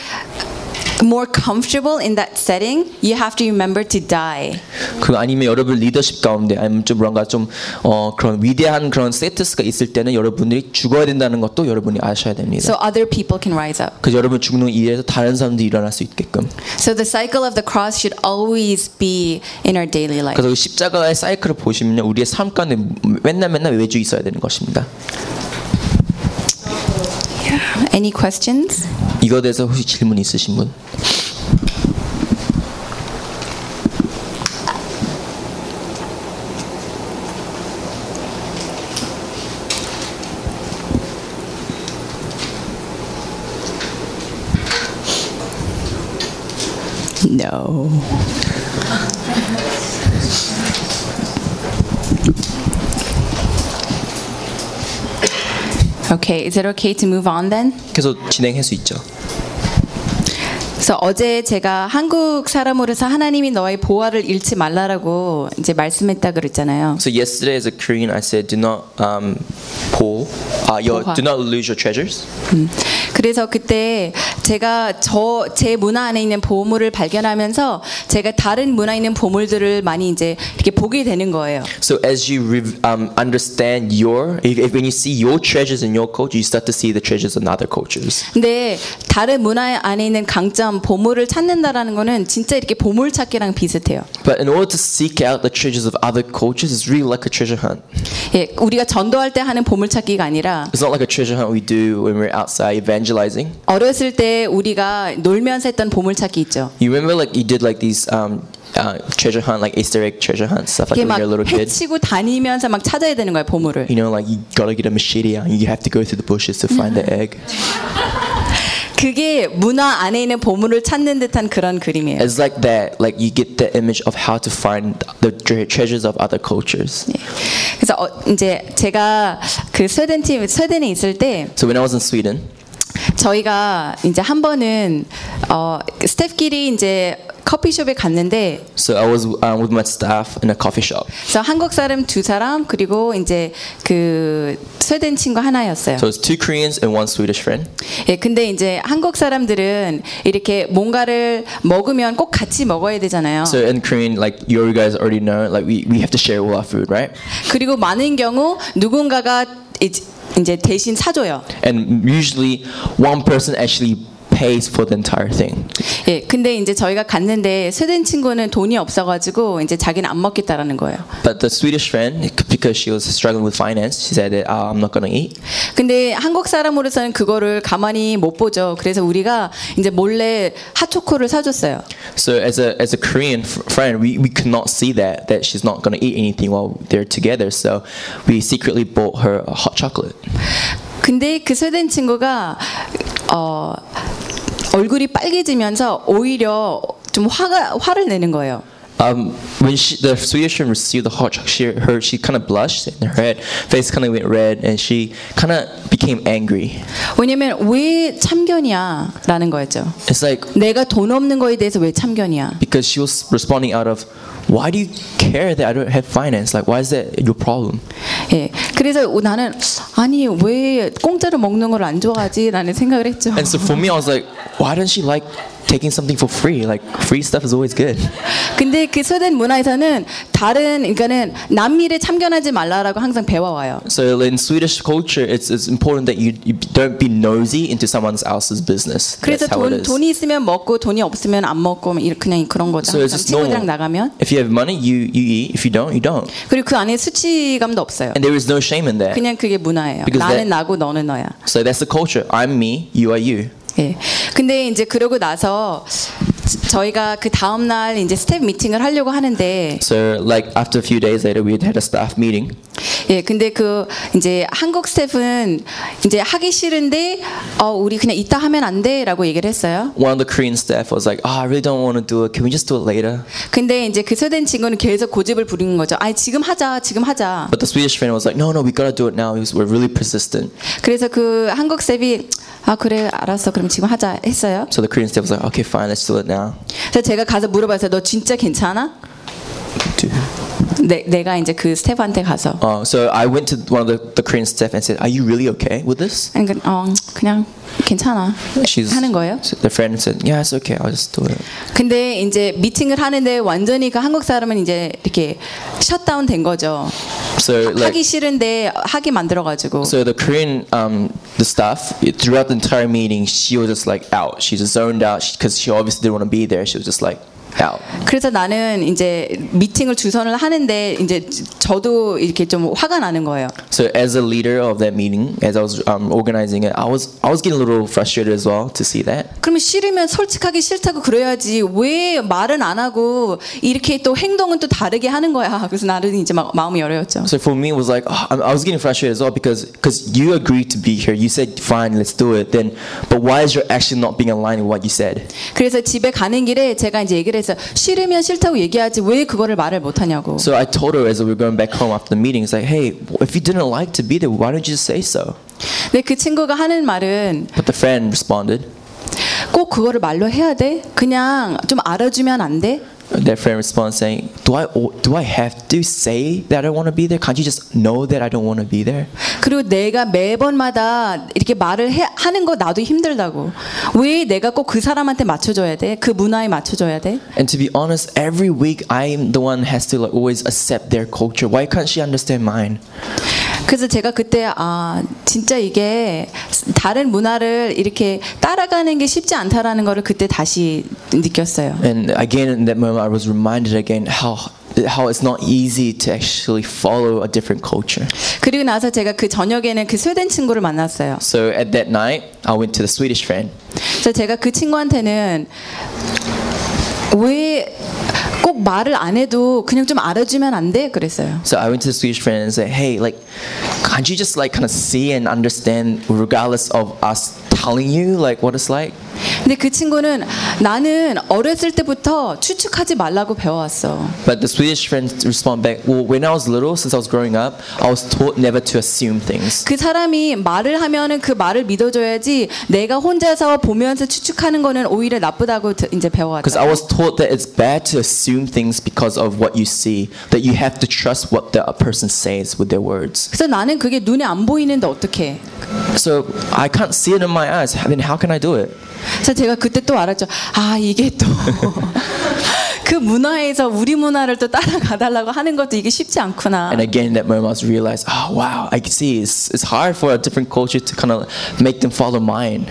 Speaker 3: more comfortable in that setting, you have to remember to die.
Speaker 2: 그 아니면 여러분 리더십 가운데 아니면 좀 뭔가 좀 어, 그런 위대한 그런 스테이터스가 있을 때는 여러분들이 죽어야 된다는 것도 여러분이 아셔야 됩니다.
Speaker 3: So other people can rise up.
Speaker 2: 그래서 여러분 죽는 일에서 다른 사람들이 일어날 수 있게끔.
Speaker 3: So the cycle of the cross should always be in our daily life.
Speaker 2: 그래서 그 십자가의 사이클을 보시면요, 우리의 삶 가운데 맨날 맨날 외주 있어야 되는 것입니다.
Speaker 3: Any questions?
Speaker 2: 이거에 대해서 혹시 질문 있으신 분?
Speaker 3: No. Okay, is it okay to move on then?
Speaker 2: 계속 진행할 수 있죠.
Speaker 3: 그래서 어제 제가 한국 사람으로서 하나님이 너의 보화를 잃지 말라라고 이제 말씀했다 그랬잖아요.
Speaker 2: So yesterday as a Korean, I said, do not um, pull, uh, your, do not lose your treasures.
Speaker 3: 음. 그래서 그때 제가 저 제 문화 안에 있는 보물을 발견하면서 제가 다른 문화에 있는 보물들을 많이 이제 이렇게 보게 되는 거예요.
Speaker 2: So as you um, understand your, if, if when you see your treasures in your culture, you start to see the treasures in other cultures.
Speaker 3: 근데 다른 문화 안에 있는 강점 보물을 찾는다라는 거는 진짜 이렇게 보물 찾기랑 비슷해요.
Speaker 2: But in order to seek out the treasures of other cultures, it's really like a treasure hunt.
Speaker 3: 예, 우리가 전도할 때 하는 보물 찾기가 아니라
Speaker 2: It's not like a treasure hunt we do when we're outside evangelizing.
Speaker 3: 어렸을 때 우리가 놀면서 했던 보물 찾기 있죠.
Speaker 2: You remember like you did like these um, uh, treasure hunt, like Easter egg treasure hunt stuff like when
Speaker 3: 막
Speaker 2: you're a little kid.
Speaker 3: 해치고 다니면서 막 찾아야 되는 거예요 보물을.
Speaker 2: You know, like you gotta get a machete out. and You have to go through the bushes to find the egg.
Speaker 3: 그게 문화 안에 있는 보물을 찾는 듯한 그런 그림이에요.
Speaker 2: It's like that. Like you get the image of how to find the tre- treasures of other cultures.
Speaker 3: 그래서 어, 이제 제가 그 스웨덴 팀 스웨덴에 있을 때
Speaker 2: So when I was in Sweden,
Speaker 3: 저희가 이제 한 번은 어, 스태프끼리 이제 커피숍에 갔는데
Speaker 2: So I was um, with my staff in a coffee shop.
Speaker 3: 그래서 한국 사람 두 사람 그리고 이제 그 스웨덴 친구 하나였어요.
Speaker 2: So it's two Koreans and one Swedish friend.
Speaker 3: 예, 근데 이제 한국 사람들은 이렇게 뭔가를 먹으면 꼭 같이 먹어야 되잖아요.
Speaker 2: So in Korean, like you guys already know, like we, we have to share all our food, right?
Speaker 3: 그리고 많은 경우 누군가가 이제 이제 대신 사줘요.
Speaker 2: And usually one person actually pays for the entire thing.
Speaker 3: 예, 근데 이제 저희가 갔는데 스웨덴 친구는 돈이 없어가지고 이제 자기는 안 먹겠다라는 거예요.
Speaker 2: But the Swedish friend, because she was struggling with finance, she said that oh, I'm not gonna eat.
Speaker 3: 근데 한국 사람으로서는 그거를 가만히 못 보죠. 그래서 우리가 이제 몰래 핫초코를 사줬어요.
Speaker 2: So as a as a Korean friend, we, we could not see that that she's not gonna eat anything while they're together. So we secretly bought her a hot chocolate.
Speaker 3: 근데 그 스웨덴 친구가 어, 얼굴이 빨개지면서 오히려 좀 화가 화를 내는 거예요.
Speaker 2: Um, when she, the friend received the hot chocolate, she, her she kind of blushed and her head, face kind of went red, and she kind of became angry.
Speaker 3: 왜냐면 왜 참견이야라는 거였죠.
Speaker 2: It's like
Speaker 3: 내가 돈 없는 거에 대해서 왜 참견이야?
Speaker 2: because she was responding out of, why do you care that I don't have finance? Like, why is that your problem?
Speaker 3: 예. 그래서 나는 아니 왜 공짜로 먹는 걸 안 좋아하지라는 생각을 했죠.
Speaker 2: And so for me, I was like, why doesn't she like taking something for free? Like free stuff is always good.
Speaker 3: 근데 그 스웨덴 문화에서는 다른 그러니까는 남일에 참견하지 말라라고 항상 배워와요.
Speaker 2: So in Swedish culture, it's, it's important that you, you don't be nosy into someone else's business.
Speaker 3: 그래서 돈. 돈이 있으면 먹고 돈이 없으면 안 먹고 뭐 그냥 그런 거죠.
Speaker 2: So it's just
Speaker 3: 친구들이랑. 나가면
Speaker 2: If you have money, you, you eat. If you don't, you don't.
Speaker 3: 그리고 그 안에 수치감도 없어요.
Speaker 2: And there is no shame in that.
Speaker 3: 그냥 그게 문화예요.
Speaker 2: Because
Speaker 3: 나는
Speaker 2: that-
Speaker 3: 나고 너는 너야.
Speaker 2: So that's the culture. I'm me, you are you.
Speaker 3: 예. 근데 이제 그러고 나서 저희가 그 다음 날 이제 스텝 미팅을 하려고 하는데
Speaker 2: So like after a few days later, we had a staff meeting.
Speaker 3: 예, 근데 그 이제 한국 스텝은 이제 하기 싫은데 어 우리 그냥 이따 하면 안 돼라고 얘기를 했어요.
Speaker 2: One of the Korean staff was like, "Oh, I really don't want to do it. Can we just do it later?"
Speaker 3: 근데 이제 그 스웨덴 친구는 계속 고집을 부리는 거죠. 아니 지금 하자, 지금 하자.
Speaker 2: But the Swedish friend was like, "No, no, we gotta do it now. We're really persistent."
Speaker 3: 그래서 그 한국 스텝이 아 그래 알았어 그럼 지금 하자 했어요.
Speaker 2: So the Korean staff was like, "Okay, fine, let's do it now."
Speaker 3: 그래서 제가 가서 물어봤어요. 너 진짜 괜찮아? 내, 내가 이제 그 스텝한테 가서
Speaker 2: Uh, so I went to one of the, the Korean staff and said, "Are you really okay with this?"
Speaker 3: 그러니까 어 그냥 괜찮아
Speaker 2: She's
Speaker 3: 하는 거예요.
Speaker 2: the friend said, "Yeah, it's okay. I'll just do it."
Speaker 3: 근데 이제 미팅을 하는데 완전히 그 한국 사람은 이제 이렇게 셧다운 된 거죠.
Speaker 2: So like,
Speaker 3: 하기 싫은데 하게 만들어 가지고
Speaker 2: so the Korean um, the staff throughout the entire meeting, she was just like out. She just zoned out because she obviously didn't want to be there. She was just like.
Speaker 3: 그래서 나는 이제 미팅을 주선을 하는데 이제 저도 이렇게 좀 화가 나는 거예요.
Speaker 2: So as a leader of that meeting, as I was um, organizing it, I was I was getting a little frustrated as well to see that.
Speaker 3: 그러면 싫으면 솔직하게 싫다고 그래야지 왜 말은 안 하고 이렇게 또 행동은 또 다르게 하는 거야. 그래서 나는 이제 막 마음이 열렸죠.
Speaker 2: So for me, it was like oh, I was getting frustrated as well because because you agreed to be here, you said fine, let's do it. Then, but why is your action not being aligned with what you said?
Speaker 3: 그래서 집에 가는 길에 제가 이제 얘기를 했어요. 싫으면 싫다고 얘기하지 왜 그거를 말을 못 하냐고.
Speaker 2: So I told her as we were going back home after the meeting, it's like, hey, if you didn't like to be there, why don't you just say so?
Speaker 3: 근데 그 친구가 하는 말은
Speaker 2: But the friend responded.
Speaker 3: 꼭 그거를 말로 해야 돼? 그냥 좀 알아주면 안 돼?
Speaker 2: That friend responded saying, "Do I do I have to say that I want to be there? Can't you just know that I don't want to be there?"
Speaker 3: 그리고 내가 매번마다 이렇게 말을 해, 하는 거 나도 힘들다고. 왜 내가 꼭 그 사람한테 맞춰줘야 돼? 그 문화에 맞춰줘야 돼?
Speaker 2: And to be honest, every week I'm the one has to like always accept their culture. Why can't she understand mine?
Speaker 3: 그래서 제가 그때 아 진짜 이게 다른 문화를 이렇게 따라가는 게 쉽지 않다라는 거를 그때 다시 느꼈어요.
Speaker 2: And again, in that moment, I was reminded again how how it's not easy to actually follow a different culture.
Speaker 3: 그리고 나서 제가 그 저녁에는 그 스웨덴 친구를 만났어요.
Speaker 2: So at that night, I went to the Swedish friend.
Speaker 3: 그래서 제가 그 친구한테는 왜 꼭 말을 안 해도 그냥 좀 알아주면 안 돼? 그랬어요.
Speaker 2: So I went to the Swedish friend and said, "Hey, like, can't you just like kind of see and understand, regardless of us telling you like what it's like?
Speaker 3: 근데 그 친구는 나는 어렸을 때부터 추측하지 말라고 배워왔어.
Speaker 2: But the Swedish friend respond back, well, when I was little, since I was growing up, I was taught never to assume things.
Speaker 3: 그 사람이 말을 하면은 그 말을 믿어줘야지 내가 혼자서 보면서 추측하는 거는 오히려 나쁘다고 드- 이제
Speaker 2: Because
Speaker 3: 배워왔다.
Speaker 2: I was taught that it's bad to assume things because of what you see, that you have to trust what the person says with their words.
Speaker 3: 그래서 나는 그게 눈에 안 보이는데 어떻게?
Speaker 2: So I can't see it in my eyes. Then how can I do it?
Speaker 3: 그래서 제가 그때 또 알았죠. 아 이게 또. 그 문화에서 우리 문화를 또 따라가 달라고 하는 것도 이게 쉽지 않구나.
Speaker 2: And again, in that moment, I was realized, oh wow, I can see it's, it's hard for a different culture to kind of make them follow mine.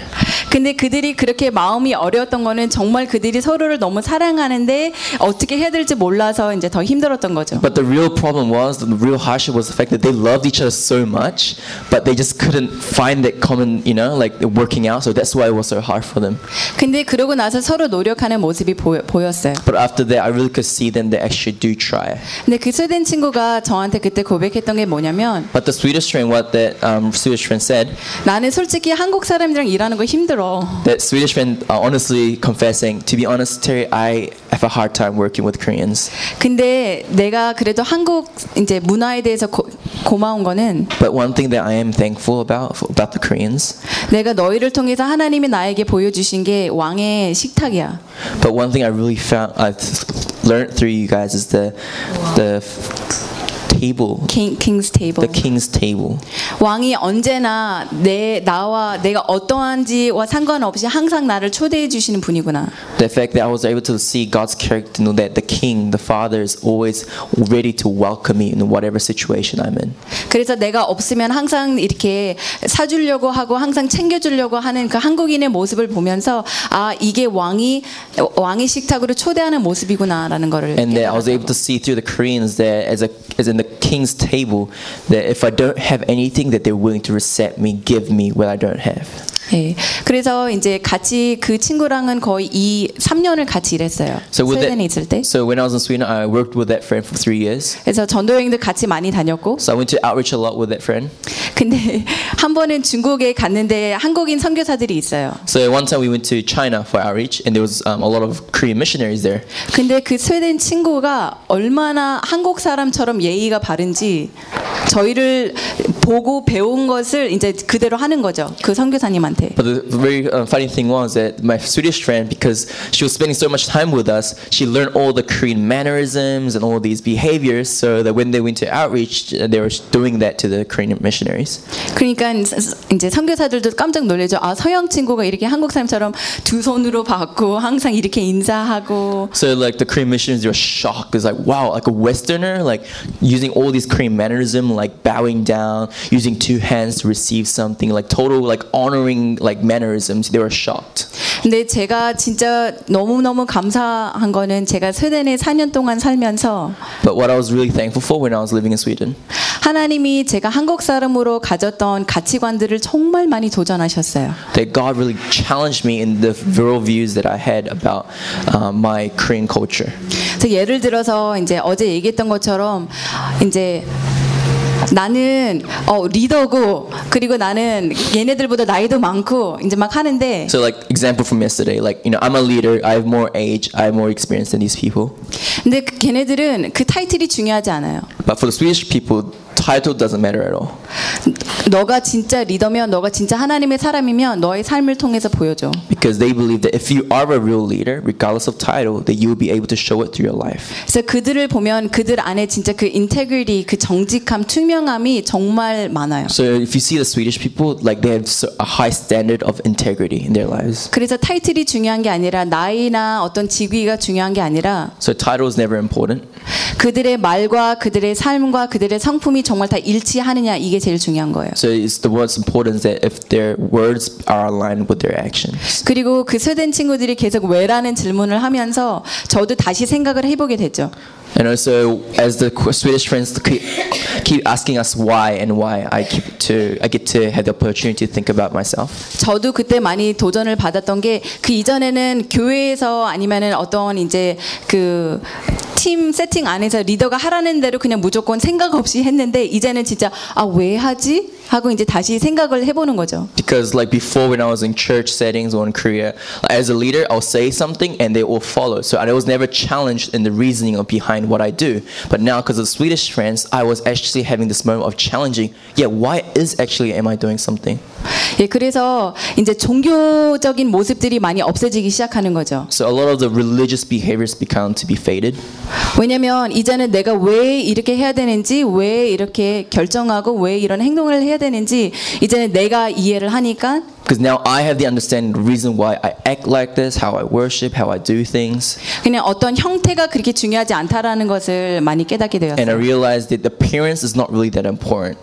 Speaker 3: 근데 그들이 그렇게 마음이 어려웠던 거는 정말 그들이 서로를 너무 사랑하는데 어떻게 해야 될지 몰라서 이제 더 힘들었던 거죠.
Speaker 2: But the real problem was, the real hardship was the fact that they loved each other so much, but they just couldn't find that common, you know, like working out. So that's why it was so hard for them.
Speaker 3: 근데 그러고 나서 서로 노력하는 모습이 보였어요.
Speaker 2: But after that, I really could see them they actually do try.
Speaker 3: 근데 그 스웨덴 친구가 저한테 그때 고백했던 게 뭐냐면
Speaker 2: But the Swedish friend, what that um, Swedish friend said,
Speaker 3: 나는 솔직히 한국 사람들이랑 일하는 거 힘들어.
Speaker 2: that Swedish friend uh, honestly confessing, to be honest, Terry, I have a hard time working with Koreans.
Speaker 3: 근데 내가 그래도 한국 이제 문화에 대해서 고, 고마운 거는
Speaker 2: But one thing that I am thankful about about the Koreans,
Speaker 3: 내가 너희를 통해서 하나님이 나에게 보여주신 게 왕의 식탁이야.
Speaker 2: But one thing I really found I've learned through you guys is the the table,
Speaker 3: king, king's table.
Speaker 2: the king's table.
Speaker 3: 왕이 언제나 내 나와 내가 어떠한지와 상관없이 항상 나를 초대해 주시는 분이구나.
Speaker 2: The fact that I was able to see God's character, know that the King, the Father, is always ready to welcome me in whatever situation I'm in.
Speaker 3: 그래서 내가 없으면 항상 이렇게 사주려고 하고 항상 챙겨주려고 하는 그 한국인의 모습을 보면서 아 이게 왕이 왕의 식탁으로 초대하는 모습이구나라는 거를
Speaker 2: And that I was able to see through the Koreans that as a as in the King's table, that if I don't have anything, that they're willing to accept me, give me what I don't have.
Speaker 3: 예. 그래서 이제 같이 그 친구랑은 거의 이 3년을 같이 일했어요.
Speaker 2: So with
Speaker 3: 스웨덴에 있을 때.
Speaker 2: so when I was in Sweden, I worked with that friend for three years.
Speaker 3: 그래서 전도 여행도 같이 많이 다녔고
Speaker 2: So I went to outreach a lot with that friend.
Speaker 3: 근데 한 번은 중국에 갔는데 한국인 선교사들이 있어요.
Speaker 2: So one time we went to China for outreach, and there was um, a lot of Korean missionaries there.
Speaker 3: 근데 그 스웨덴 친구가 얼마나 한국 사람처럼 예의가 바른지 저희를 보고 배운 것을 이제 그대로 하는 거죠. 그 선교사님한테.
Speaker 2: But the very uh, funny thing was that my Swedish friend, because she was spending so much time with us, she learned all the Korean mannerisms and all these behaviors, so that when they went to outreach, uh, they were doing that to the Korean missionaries.
Speaker 3: 그러니까 이제 선교사들도 깜짝 놀래죠. 아 서양 친구가 이렇게 한국 사람처럼 두 손으로 받고 항상 이렇게 인사하고
Speaker 2: So like the Korean missionaries, they were shocked. It's like wow, like a Westerner, like using all these Korean mannerism, like bowing down, using two hands to receive something, like total like honoring like mannerisms. They were shocked.
Speaker 3: 근데 제가 진짜 너무너무 감사한 거는 제가 스웨덴에 4년 동안 살면서
Speaker 2: But what I was really thankful for when I was living in Sweden,
Speaker 3: 하나님이 제가 한국 사람으로 가졌던 가치관들을 정말 많이 도전하셨어요.
Speaker 2: that God really challenged me in the real views that I had about uh, my Korean culture.
Speaker 3: 예를 들어서 이제 어제 얘기했던 것처럼 이제 나는 어, 리더고 그리고 나는 얘네들보다 나이도 많고 이제 막 하는데
Speaker 2: So like example from yesterday, like you know, I'm a leader. I have more age. I have more experience than these people.
Speaker 3: 근데 그 걔네들은 그 타이틀이 중요하지 않아요.
Speaker 2: But for the Swedish people, title doesn't matter at all.
Speaker 3: 너가 진짜 리더면 너가 진짜 하나님의 사람이면 너의 삶을 통해서 보여줘.
Speaker 2: Because they believe that if you are a real leader, regardless of title, that you will be able to show it through your life.
Speaker 3: 그래서 그들을 보면 그들 안에 진짜 그 인테그리티, 그 정직함, 투명함이 정말 많아요.
Speaker 2: So if you see the Swedish people, like they have a high standard of integrity in their lives.
Speaker 3: 그래서 타이틀이 중요한 게 아니라 나이나 어떤 직위가 중요한 게 아니라
Speaker 2: So title is never important.
Speaker 3: 그들의 말과 그들의 삶과 그들의 성품이 정말 다 일치하느냐 이게 제일 중요한 거예요.
Speaker 2: So it's the what's important is that if their words are aligned with their actions.
Speaker 3: 그리고 그 스웨덴 친구들이 계속 왜라는 질문을 하면서 저도 다시 생각을 해보게 됐죠.
Speaker 2: And also, as the Qu- Swedish friends keep, keep asking us why and why, I keep to I get to have the opportunity to think about myself.
Speaker 3: 저도 그때 많이 도전을 받았던 게 그 이전에는 교회에서 아니면은 어떤 이제 그 팀 세팅 안에서 리더가 하라는 대로 그냥 무조건 생각 없이 했는데 이제는 진짜 아 왜 하지 하고 이제 다시 생각을 해보는 거죠.
Speaker 2: Because like before, when I was in church settings or in Korea, as a leader, I'll say something and they will follow. So I was never challenged in the reasoning of behind What I do. But now, because of Swedish friends, I was actually having this moment of challenging. Yeah, why is actually am I doing something?
Speaker 3: 예, 그래서 이제 종교적인 모습들이 많이 없어지기 시작하는 거죠.
Speaker 2: So a lot of the religious behaviors become to be faded.
Speaker 3: 왜냐면 이제는 내가 왜 이렇게 해야 되는지, 왜 이렇게 결정하고 왜 이런 행동을 해야 되는지 이제는 내가 이해를 하니까
Speaker 2: Because now I have the understanding the reason why I act like this, how I worship, how I do things.
Speaker 3: 그냥 어떤 형태가 그렇게 중요하지 않다라는 것을 많이 깨닫게
Speaker 2: And I
Speaker 3: 되었어요.
Speaker 2: realized that the appearance is not really that important.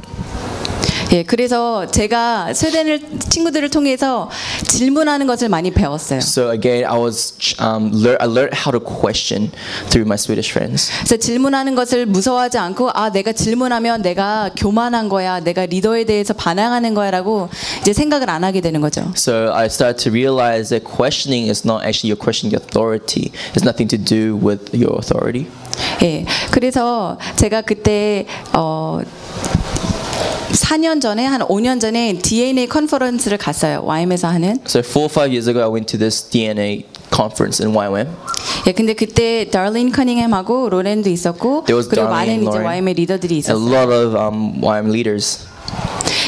Speaker 3: 예, 그래서 제가 스웨덴을 친구들을 통해서 질문하는 것을 많이 배웠어요.
Speaker 2: So again, I was um, lear- I learned how to question through my Swedish friends.
Speaker 3: 그래서 질문하는 것을 무서워하지 않고 아 내가 질문하면 내가 교만한 거야, 내가 리더에 대해서 반항하는 거야라고 이제 생각을 안 하게 되는 거죠.
Speaker 2: So I started to realize that questioning is not actually you're questioning authority. It's nothing to do with your authority.
Speaker 3: 예, 그래서 제가 그때 어 4년 전에 한 5년 전에 DNA 컨퍼런스를 갔어요. YM에서 하는.
Speaker 2: So four or five years ago, I went to this DNA conference in YWAM.
Speaker 3: 예, 근데 그때 달린 커닝햄하고 로렌도 있었고
Speaker 2: There was
Speaker 3: 그리고
Speaker 2: Darlene,
Speaker 3: 많은 이제 YM의 리더들이
Speaker 2: A
Speaker 3: 있었어요.
Speaker 2: lot of um, YWAM leaders.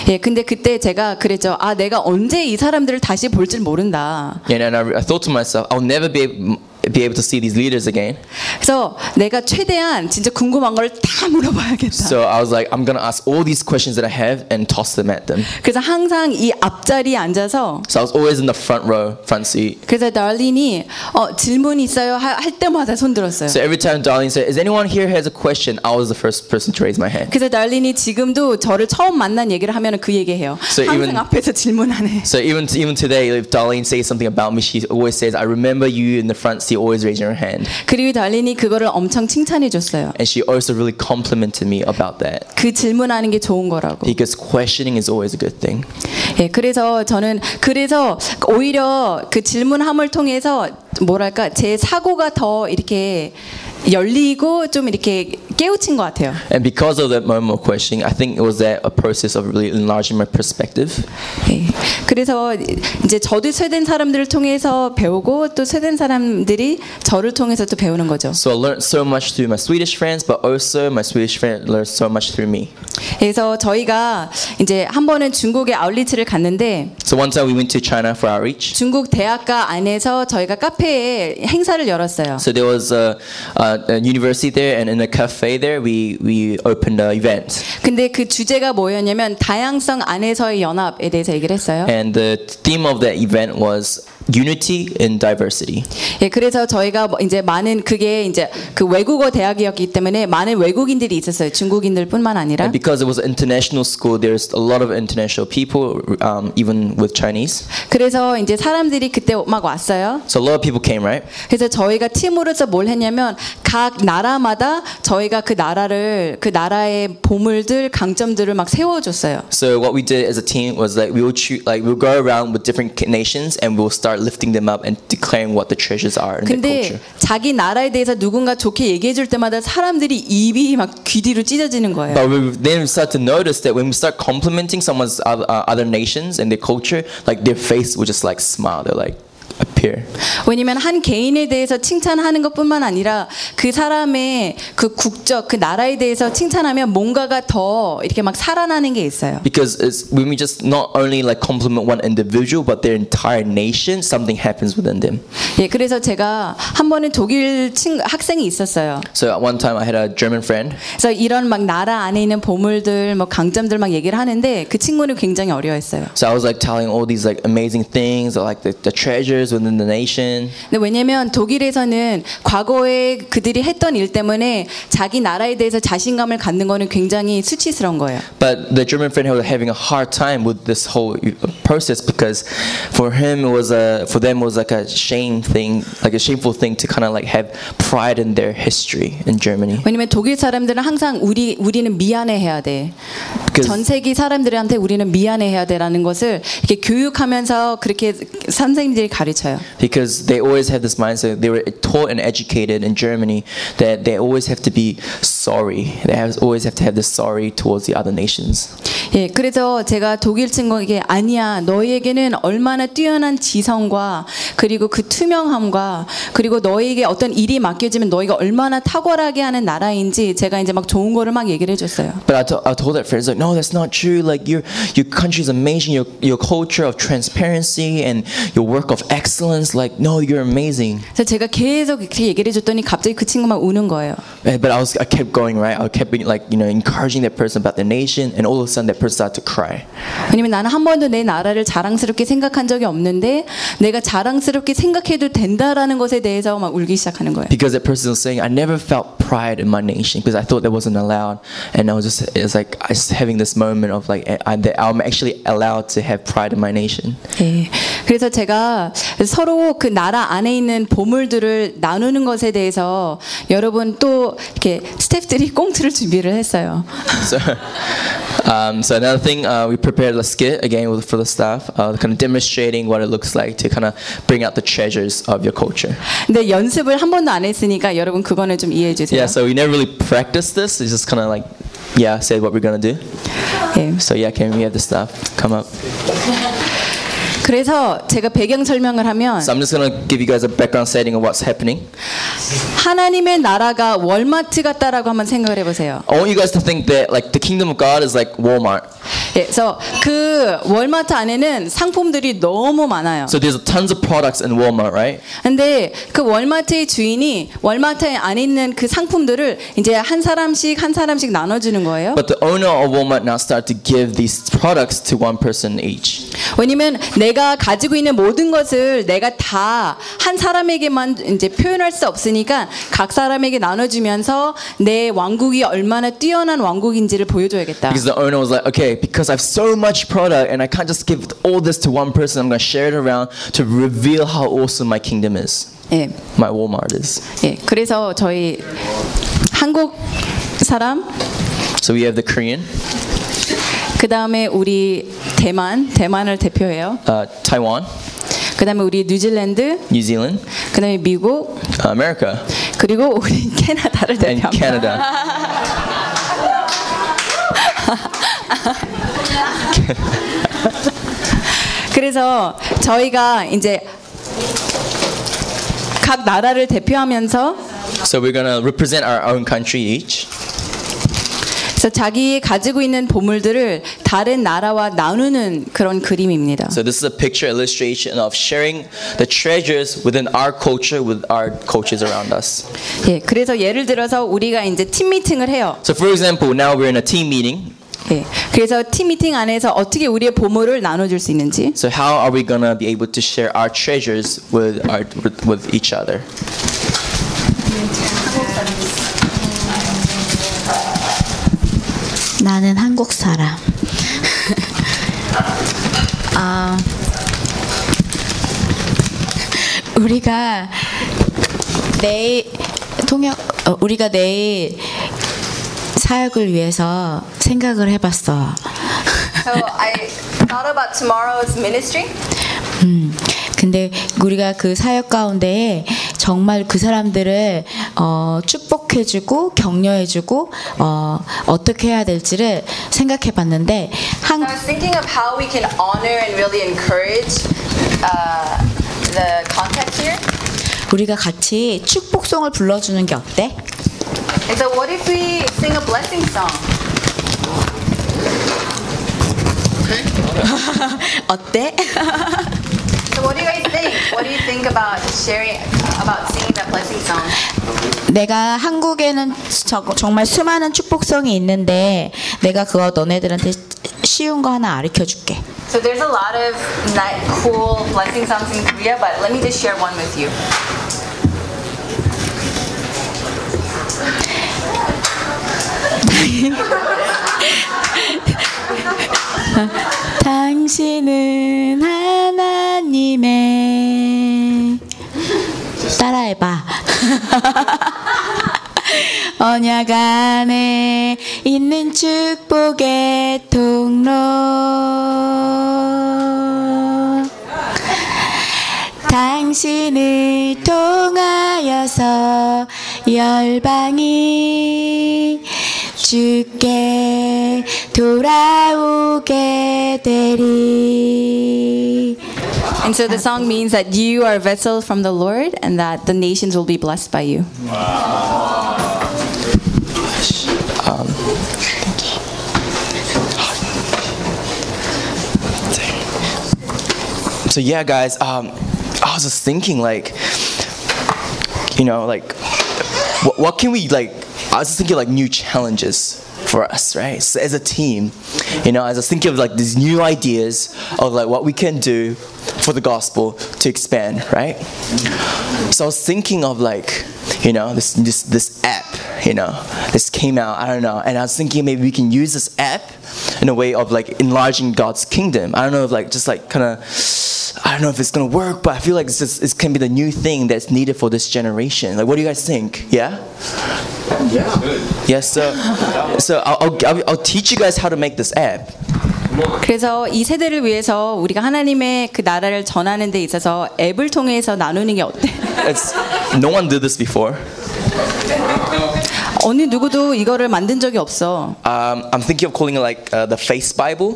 Speaker 3: 예, 근데 그때 제가 그랬죠. 아, 내가 언제 이 사람들을 다시 볼 줄 모른다.
Speaker 2: And, and I, I thought to myself, I'll never be, be able to see these leaders again.
Speaker 3: 그래서 내가 최대한 진짜 궁금한 걸 다 *laughs* 물어봐야겠다.
Speaker 2: So I was like, I'm gonna ask all these questions that I have and toss them at them.
Speaker 3: 그래서 항상 이 앞자리에 앉아서
Speaker 2: So I was always in the front row, front seat.
Speaker 3: 그래서 달린이 어, 질문 있어요 하- 할 때마다 손 들었어요.
Speaker 2: So every time Darlene said, "Is anyone here has a question?" I was the first person to raise my hand.
Speaker 3: 그래서 달린이 지금도 저를 처음 만난 얘기를 하면 그 얘기해요.
Speaker 2: So
Speaker 3: 항상
Speaker 2: even-
Speaker 3: 앞에서 질문하네.
Speaker 2: So even even today, if Darlene says something about me, she always says, "I remember you in the front seat, Always raising your hand."
Speaker 3: 그리고 달린이 그거를 엄청 칭찬해 줬어요.
Speaker 2: And she also really complimented me about that
Speaker 3: 그 질문하는 게 좋은 거라고.
Speaker 2: because questioning is always a good thing.
Speaker 3: 예, 그래서 저는 그래서 오히려 그 질문함을 통해서 뭐랄까 제 사고가 더 이렇게 열리고 좀 이렇게 깨우친 것 같아요.
Speaker 2: And because of that moment of questioning, I think it was that a process of really enlarging my perspective.
Speaker 3: 예, 그래서 이제 저도 스웨덴 사람들을 통해서 배우고 또 스웨덴 사람들이 저를 통해서 또 배우는 거죠.
Speaker 2: So I learned so much through my Swedish friends, but also my Swedish friend learned so much through me.
Speaker 3: 그래서 저희가 이제 한 번은 중국의 아울리츠를 갔는데
Speaker 2: So one time we went to China for outreach.
Speaker 3: 중국 대학가 안에서 저희가 카페에 행사를 열었어요.
Speaker 2: So there was a, a, a university there, and in a cafe there, we, we opened an event.
Speaker 3: 근데 그 주제가 뭐였냐면 다양성 안에서의 연합에 대해서 얘기를 했어요.
Speaker 2: And the theme of that event was unity in diversity.
Speaker 3: 예, 그래서 저희가 뭐 이제 많은 그게 이제 그 외국어 대학이었기 때문에 많은 외국인들이 있었어요. 중국인들뿐만 아니라.
Speaker 2: And because it was an international school, there's a lot of international people, um, even with Chinese.
Speaker 3: 그래서 이제 사람들이 그때 막 왔어요.
Speaker 2: So a lot of people came, right?
Speaker 3: 그래서 저희가 팀으로서 뭘 했냐면 각 나라마다 저희가 그 나라를 그 나라의 보물들 강점들을 막 세워줬어요.
Speaker 2: So what we did as a team was like we will choose, like we'll go around with different nations and we'll start lifting them up and declaring what the treasures are in their culture.
Speaker 3: 근데 자기 나라에 대해서 누군가 좋게 얘기해 줄 때마다 사람들이 입이 막 귀 뒤로 찢어지는 거예요.
Speaker 2: But we then start to notice that when we start complimenting someone's other, uh, other nations and their culture, like their face will just like smile. They're like appear.
Speaker 3: 왜냐면 한 개인에 대해서 칭찬하는 것뿐만 아니라 그 사람의 그 국적, 그 나라에 대해서 칭찬하면 뭔가가 더 이렇게 막 살아나는 게 있어요.
Speaker 2: Because it's when we just not only like compliment one individual, but their entire nation, something happens within them.
Speaker 3: 예, 그래서 제가 한 번은 독일 친 학생이 있었어요.
Speaker 2: So at one time I had a German friend.
Speaker 3: 그래서 이런 막 나라 안에 있는 보물들, 뭐 강점들 막 얘기를 하는데 그 친구는 굉장히 어려워했어요.
Speaker 2: So I was like telling all these like amazing things, like the, the treasures treasures within the nation.
Speaker 3: 근데 왜냐면 독일에서는 과거에 그들이 했던 일 때문에 자기 나라에 대해서 자신감을 갖는 거는 굉장히 수치스러운 거예요.
Speaker 2: But the German friend was having a hard time with this whole process because for him it was a for them it was like a shame thing, like a shameful thing to kind of like have pride in their history in Germany.
Speaker 3: 왜냐면 독일 사람들은 항상 우리 우리는 미안해 해야 돼.
Speaker 2: 그-
Speaker 3: 전 세계 사람들한테 우리는 미안해 해야 돼라는 것을 이렇게 교육하면서 그렇게 선생님들이 가르쳐 요.
Speaker 2: Because they always have this mindset. They were taught and educated in Germany that they always have to be sorry. They have, always have to have this sorry towards the other nations.
Speaker 3: 예, 그래서 제가 독일 친구에게 아니야, 너희에게는 얼마나 뛰어난 지성과 그리고 그 투명함과 그리고 너희에게 어떤 일이 맡겨지면 너희가 얼마나 탁월하게 하는 나라인지 제가 이제 막 좋은 거를 막 얘기를 해줬어요.
Speaker 2: But I, to- I told that friend, it's like, no, that's not true. Like your your country is amazing. Your your culture of transparency and your work of excellence. Like, no, you're amazing.
Speaker 3: 그래서 제가 계속 그렇게 얘기를 해줬더니 갑자기 그 친구만 우는 거예요.
Speaker 2: Eh, But I was I kept going right. I kept being, like you know encouraging that person about the nation, and all of a sudden that person started to cry.
Speaker 3: 왜냐면 나는 한 번도 내 나라를 자랑스럽게 생각한 적이 없는데 내가 자랑스럽게 생각해도 된다라는 것에 대해서 막 울기 시작하는 거예요.
Speaker 2: Because that person was saying, I never felt pride in my nation because I thought that wasn't allowed, and I was just it's like I was having this moment of like I, that I'm actually allowed to have pride in my nation.
Speaker 3: 예. 그래서 제가 서로 그 나라 안에 있는 보물들을 나누는 것에 대해서 여러분 또 이렇게 스태프들이 꽁트를 준비를 했어요.
Speaker 2: So, um, so another thing, uh, we prepared a skit again for the staff, uh, kind of demonstrating what it looks like to kind of bring out the treasures of your culture.
Speaker 3: 근데 연습을 한 번도 안 했으니까 여러분 그거는 좀 이해해 주세요.
Speaker 2: Yeah, so we never really practiced this. It's just kind of like, yeah, said what we're gonna do.
Speaker 3: 예.
Speaker 2: So yeah, can we have the staff come up?
Speaker 3: 그래서 제가 배경 설명을 하면
Speaker 2: So I'm just gonna give you guys a background setting of what's happening.
Speaker 3: 하나님의 나라가 월마트 같다라고 한번 생각을 해보세요.
Speaker 2: I want you guys to think that like the kingdom of God is like Walmart.
Speaker 3: 예, 그래서 그 월마트 안에는 상품들이 너무 많아요.
Speaker 2: So there's tons of products in Walmart, right?
Speaker 3: 근데 그 월마트의 주인이 월마트 안에 있는 그 상품들을 이제 한 사람씩 한 사람씩 나눠주는 거예요.
Speaker 2: But the owner of Walmart now start to give these products to one person each.
Speaker 3: 왜냐면 내가 가지고 있는 모든 것을 내가 다 한 사람에게만 이제 표현할 수 없으니까 각 사람에게 나눠주면서 내 왕국이 얼마나 뛰어난 왕국인지를 보여줘야겠다.
Speaker 2: Because the owner was like, okay, because I have so much product and I can't just give all this to one person, I'm gonna share it around to reveal how awesome my kingdom is.
Speaker 3: 예,
Speaker 2: My Walmart is.
Speaker 3: 예. 그래서 저희 한국 사람
Speaker 2: So we have the Korean,
Speaker 3: 그 다음에 우리 대만 대만을 대표해요.
Speaker 2: uh, Taiwan,
Speaker 3: 그 다음에 우리 뉴질랜드,
Speaker 2: New Zealand,
Speaker 3: 그 다음에 미국,
Speaker 2: uh, America,
Speaker 3: 그리고 우리 캐나다를
Speaker 2: and
Speaker 3: 대표합니다.
Speaker 2: Canada.
Speaker 3: 그래서 저희가 이제 각 나라를 대표하면서
Speaker 2: So we're gonna represent our own country each.
Speaker 3: 그래서 자기 가지고 있는 보물들을 다른 나라와 나누는 그런 그림입니다.
Speaker 2: So this is a picture illustration of sharing the treasures within our culture with our cultures around us.
Speaker 3: 예, 그래서 예를 들어서 우리가 이제 팀 미팅을 해요.
Speaker 2: So for example, now we're in a team meeting.
Speaker 3: 예, 그래서 팀 미팅 안에서 어떻게 우리의 보물을 나눠줄 수 있는지
Speaker 2: So how are we gonna be able to share our treasures with our with, with each other?
Speaker 5: 나는 한국 사람. *laughs* 아, 우리가 내일 통역 어, 우리가 내일 사역을 위해서 생각을 해봤어.
Speaker 3: So I thought about tomorrow's ministry.
Speaker 5: 음, 근데 우리가 그 사역 가운데에 정말 그 사람들을 어, 축복해주고 격려해주고 어, 어떻게 해야 될지를 생각해봤는데 한
Speaker 3: I was thinking of how we can honor and really encourage uh, the context here.
Speaker 5: 우리가 같이 축복송을 불러주는 게 어때?
Speaker 3: And so what if we sing a blessing song?
Speaker 5: 어때?
Speaker 3: So what do you guys think? What do you think about sharing about singing that blessing song?
Speaker 5: 내가 한국에는 저- 정말 수많은 축복송이 있는데 내가 그거 너네들한테 쉬운 거 하나 가르쳐 줄게.
Speaker 3: So there's a lot of ni- cool blessing songs in Korea, but let me just share one with you.
Speaker 5: 당신은 하나 님의 따라해봐. *laughs* 언약 안에 있는 축복의 통로. 당신을 통하여서 열방이 주께 돌아오게 되리.
Speaker 3: And so the song means that you are a vessel from the Lord and that the nations will be blessed by you.
Speaker 2: So yeah, guys, um, I was just thinking like, you know, like, what, what can we like? I was just thinking like new challenges for us, right? So as a team, you know, as I was thinking of like these new ideas of like what we can do for the gospel to expand, right? So I was thinking of like, you know, this this this app, you know, this came out, I don't know, and I was thinking maybe we can use this app in a way of like enlarging God's kingdom. I don't know if like just like kind of I don't know if it's gonna work, but I feel like just, it can be the new thing that's needed for this generation. Like, what do you guys think? Yeah. Yes. so, so I'll, I'll, I'll, I'll teach you guys how to make this app.
Speaker 3: 그래서 이 세대를 위해서 우리가 하나님의 그 나라를 전하는 데 있어서 앱을 통해서 나누는 게 어때?
Speaker 2: It's no one did this before.
Speaker 3: 어느 누구도 이거를 만든 적이 없어.
Speaker 2: Um, I'm thinking of calling it like uh, the Face Bible.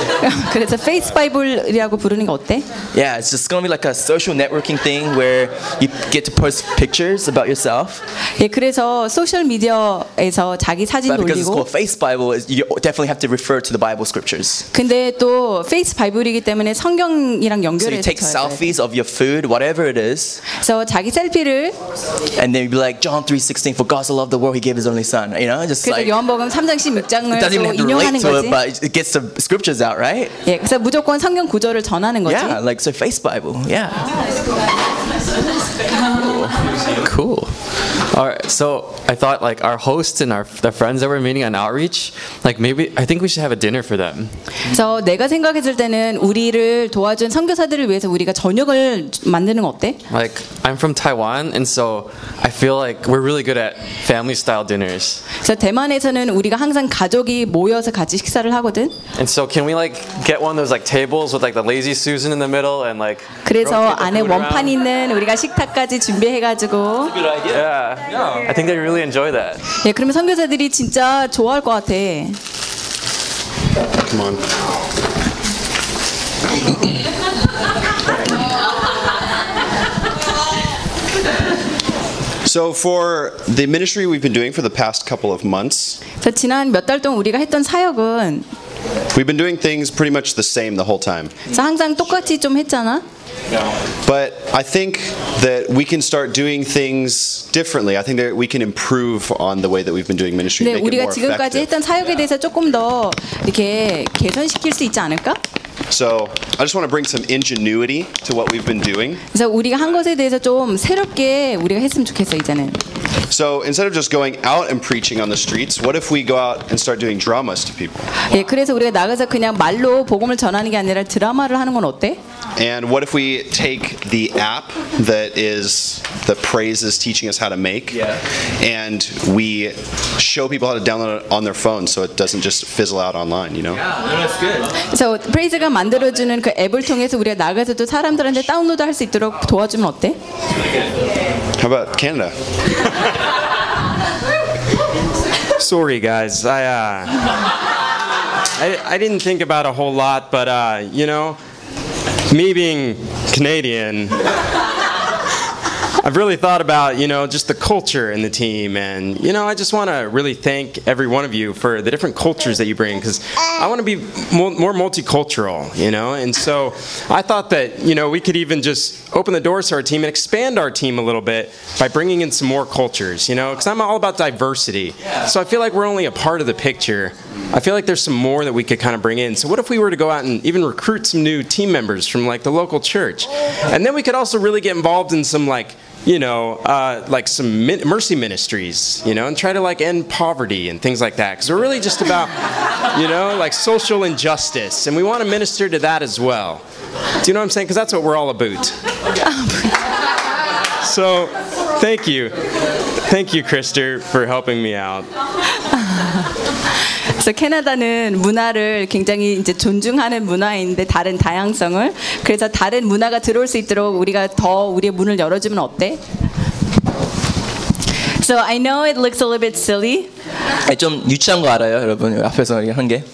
Speaker 2: *laughs*
Speaker 3: 그래서 페이스 바이블이라고 부르는 게 어때?
Speaker 2: Yeah, it's just gonna be like a social networking thing where you get to post pictures about yourself.
Speaker 3: 예, 그래서 소셜 미디어에서 자기 사진
Speaker 2: But because it's
Speaker 3: 올리고
Speaker 2: called Face Bible, you definitely have to refer to the Bible scriptures.
Speaker 3: 근데 또 페이스 바이블이기 때문에 성경이랑
Speaker 2: So you
Speaker 3: 연결해서
Speaker 2: take
Speaker 3: 줘야 돼.
Speaker 2: selfies of your food, whatever it is,
Speaker 3: 그래서 자기 셀피를
Speaker 2: and then you'd be like John 3:16 for God so loved the world he gave his only son you know just
Speaker 3: 그래서
Speaker 2: like
Speaker 3: 요한복음 3장
Speaker 2: it
Speaker 3: 16장을
Speaker 2: doesn't even
Speaker 3: 또
Speaker 2: have to relate
Speaker 3: 인용하는
Speaker 2: to it
Speaker 3: 거지.
Speaker 2: but it gets the scriptures out right
Speaker 3: 예, 그래서 무조건 성경 구절을 전하는 거지.
Speaker 2: yeah like so face bible yeah
Speaker 6: Cool. All right. So I thought like our hosts and our the friends that we're meeting on outreach, like maybe I think we should have a dinner for them.
Speaker 3: 그래서 내가 생각했을 때는 우리를 도와준 선교사들을 위해서 우리가 저녁을 만드는 거 어때?
Speaker 6: Like I'm from Taiwan, and so I feel like we're really good at family Style dinners.
Speaker 3: 그래서 대만에서는 우리가 항상 가족이 모여서 같이 식사를 하거든.
Speaker 6: And so can we like get one of those like tables with like the lazy Susan in the middle and like
Speaker 3: 그래서 안에? 원판 있는 우리가 식탁까지 준비해 가지고
Speaker 6: Yeah. I think they really enjoy that.
Speaker 3: 예, 그러면 선교사들이 진짜 좋아할 것 같아.
Speaker 7: Come on. So, for the ministry we've been doing for the past couple of months,
Speaker 3: 그래서 지난 몇 달 동안 우리가 했던 사역은
Speaker 7: we've been doing things pretty much the same the whole time.
Speaker 3: 그래서 항상 똑같이 좀 했잖아.
Speaker 7: But I think that we can start doing things differently. I think that we can improve on the way that we've been doing ministry,
Speaker 3: 근데
Speaker 7: make it
Speaker 3: 우리가
Speaker 7: more
Speaker 3: 지금까지
Speaker 7: effective.
Speaker 3: 했던 사역에 대해서 조금 더 이렇게 개선시킬 수 있지 않을까?
Speaker 7: So, I just want to bring some ingenuity to what we've been doing.
Speaker 3: 그래서 우리가 한 것에 대해서 좀 새롭게 우리가 했으면 좋겠어 이제는.
Speaker 7: So, instead of just going out and preaching on the streets, what if we go out and start doing dramas to people?
Speaker 3: 예, 그래서 우리가 나가서 그냥 말로 복음을 전하는 게 아니라 드라마를 하는 건 어때?
Speaker 7: And what if we take the app that is the praise is teaching us how to make, and we show people how to download it on their phone so it doesn't just fizzle out online, you know?
Speaker 3: 그래서 프레이즈가 만들어주는 그 앱을 통해서 우리가 나가서 또 사람들한테 다운로드 할 수 있도록 도와주면 어때?
Speaker 7: How about Canada? *laughs*
Speaker 8: Sorry, guys. I, uh, I I didn't think about a whole lot, but uh, you know, me being Canadian, I've really thought about you know just the culture in the team, and you know, I just want to really thank every one of you for the different cultures that you bring, because I want to be more, more multicultural, you know, and so I thought that you know we could even just open the doors to our team and expand our team a little bit by bringing in some more cultures, you know, because I'm all about diversity. So I feel like we're only a part of the picture, I feel like there's some more that we could kind of bring in. So what if we were to go out and even recruit some new team members from like the local church, and then we could also really get involved in some like you know, uh, like some min- mercy ministries, you know, and try to like end poverty and things like that. Because we're really just about, you know, like social injustice, and we want to minister to that as well. Do you know what I'm saying? Because that's what we're all about. *laughs* so, thank you, thank you, Krister, for helping me out.
Speaker 3: 그래서 캐나다는 문화를 굉장히 이제 존중하는 문화인데 다른 다양성을 그래서 다른 문화가 들어올 수 있도록 우리가 더 우리의 문을 열어주면 어때? So I know it looks a little bit silly,
Speaker 2: 네, 좀 유치한 거 알아요, 여러분 앞에서 한 게.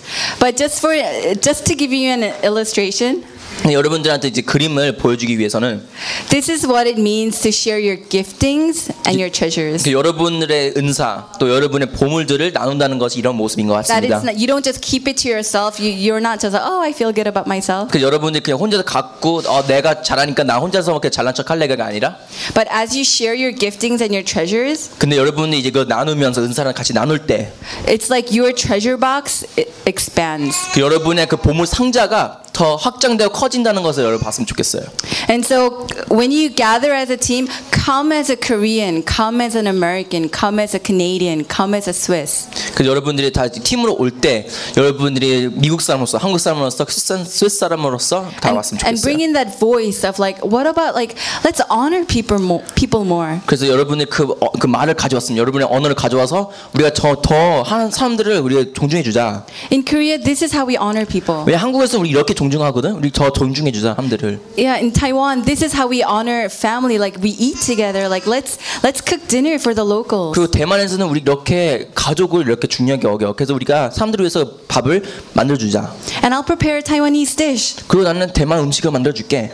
Speaker 3: but just for just to give you an illustration,
Speaker 2: 여러분들한테 이제 그림을 보여주기 위해서는
Speaker 3: this is what it means to share your giftings and your treasures.
Speaker 2: 그 여러분들의 은사 또 여러분의 보물들을 나눈다는 것이 이런 모습인 것
Speaker 3: That
Speaker 2: 같습니다.
Speaker 3: it's not, you don't just keep it to yourself. You, you're not just like, oh, I feel good about myself.
Speaker 2: 그 여러분들이 그냥 혼자서 갖고 어, 내가 잘하니까 나 혼자서 이렇게 잘난 척 할래가 아니라
Speaker 3: But as you share your giftings and your treasures,
Speaker 2: 근데 여러분이 이제 그 나누면서 은사를 같이 나눌 때 그
Speaker 3: it's like your treasure box it expands.
Speaker 2: 여러분의 그 보물 상자가 더 확장되고 커진다는 것을 여러분 봤으면 좋겠어요.
Speaker 3: And so when you gather as a team, come as a Korean, come as an American, come as a Canadian, come as a Swiss.
Speaker 2: 그 여러분들이 다 팀으로 올 때 여러분들이 미국 사람으로서 한국 사람으로서 스위스 사람으로서 다 왔으면
Speaker 3: And bring
Speaker 2: 좋겠어요.
Speaker 3: in that voice of like, what about like, let's honor people more, people more.
Speaker 2: 그래서 여러분이 그, 어, 그 말을 가져왔으면 여러분의 언어를 가져와서 우리가 저더 하는 사람들을 우리가 존중해 주자.
Speaker 3: In Korea, this is how we honor people.
Speaker 2: 왜 한국에서 우리 이렇게 존 중하거든? 우리 더 존중해 주자 사람들을.
Speaker 3: Yeah, in Taiwan, this is how we honor family. Like we eat together. Like let's let's cook dinner for the locals.
Speaker 2: 그리고 대만에서는 우리 이렇게 가족을 이렇게 중요하게 여겨. 그래서 우리가 사람들을 위해서 밥을 만들어 주자.
Speaker 3: And I'll prepare Taiwanese dish.
Speaker 2: 그리고 나는 대만 음식을 만들어 줄게.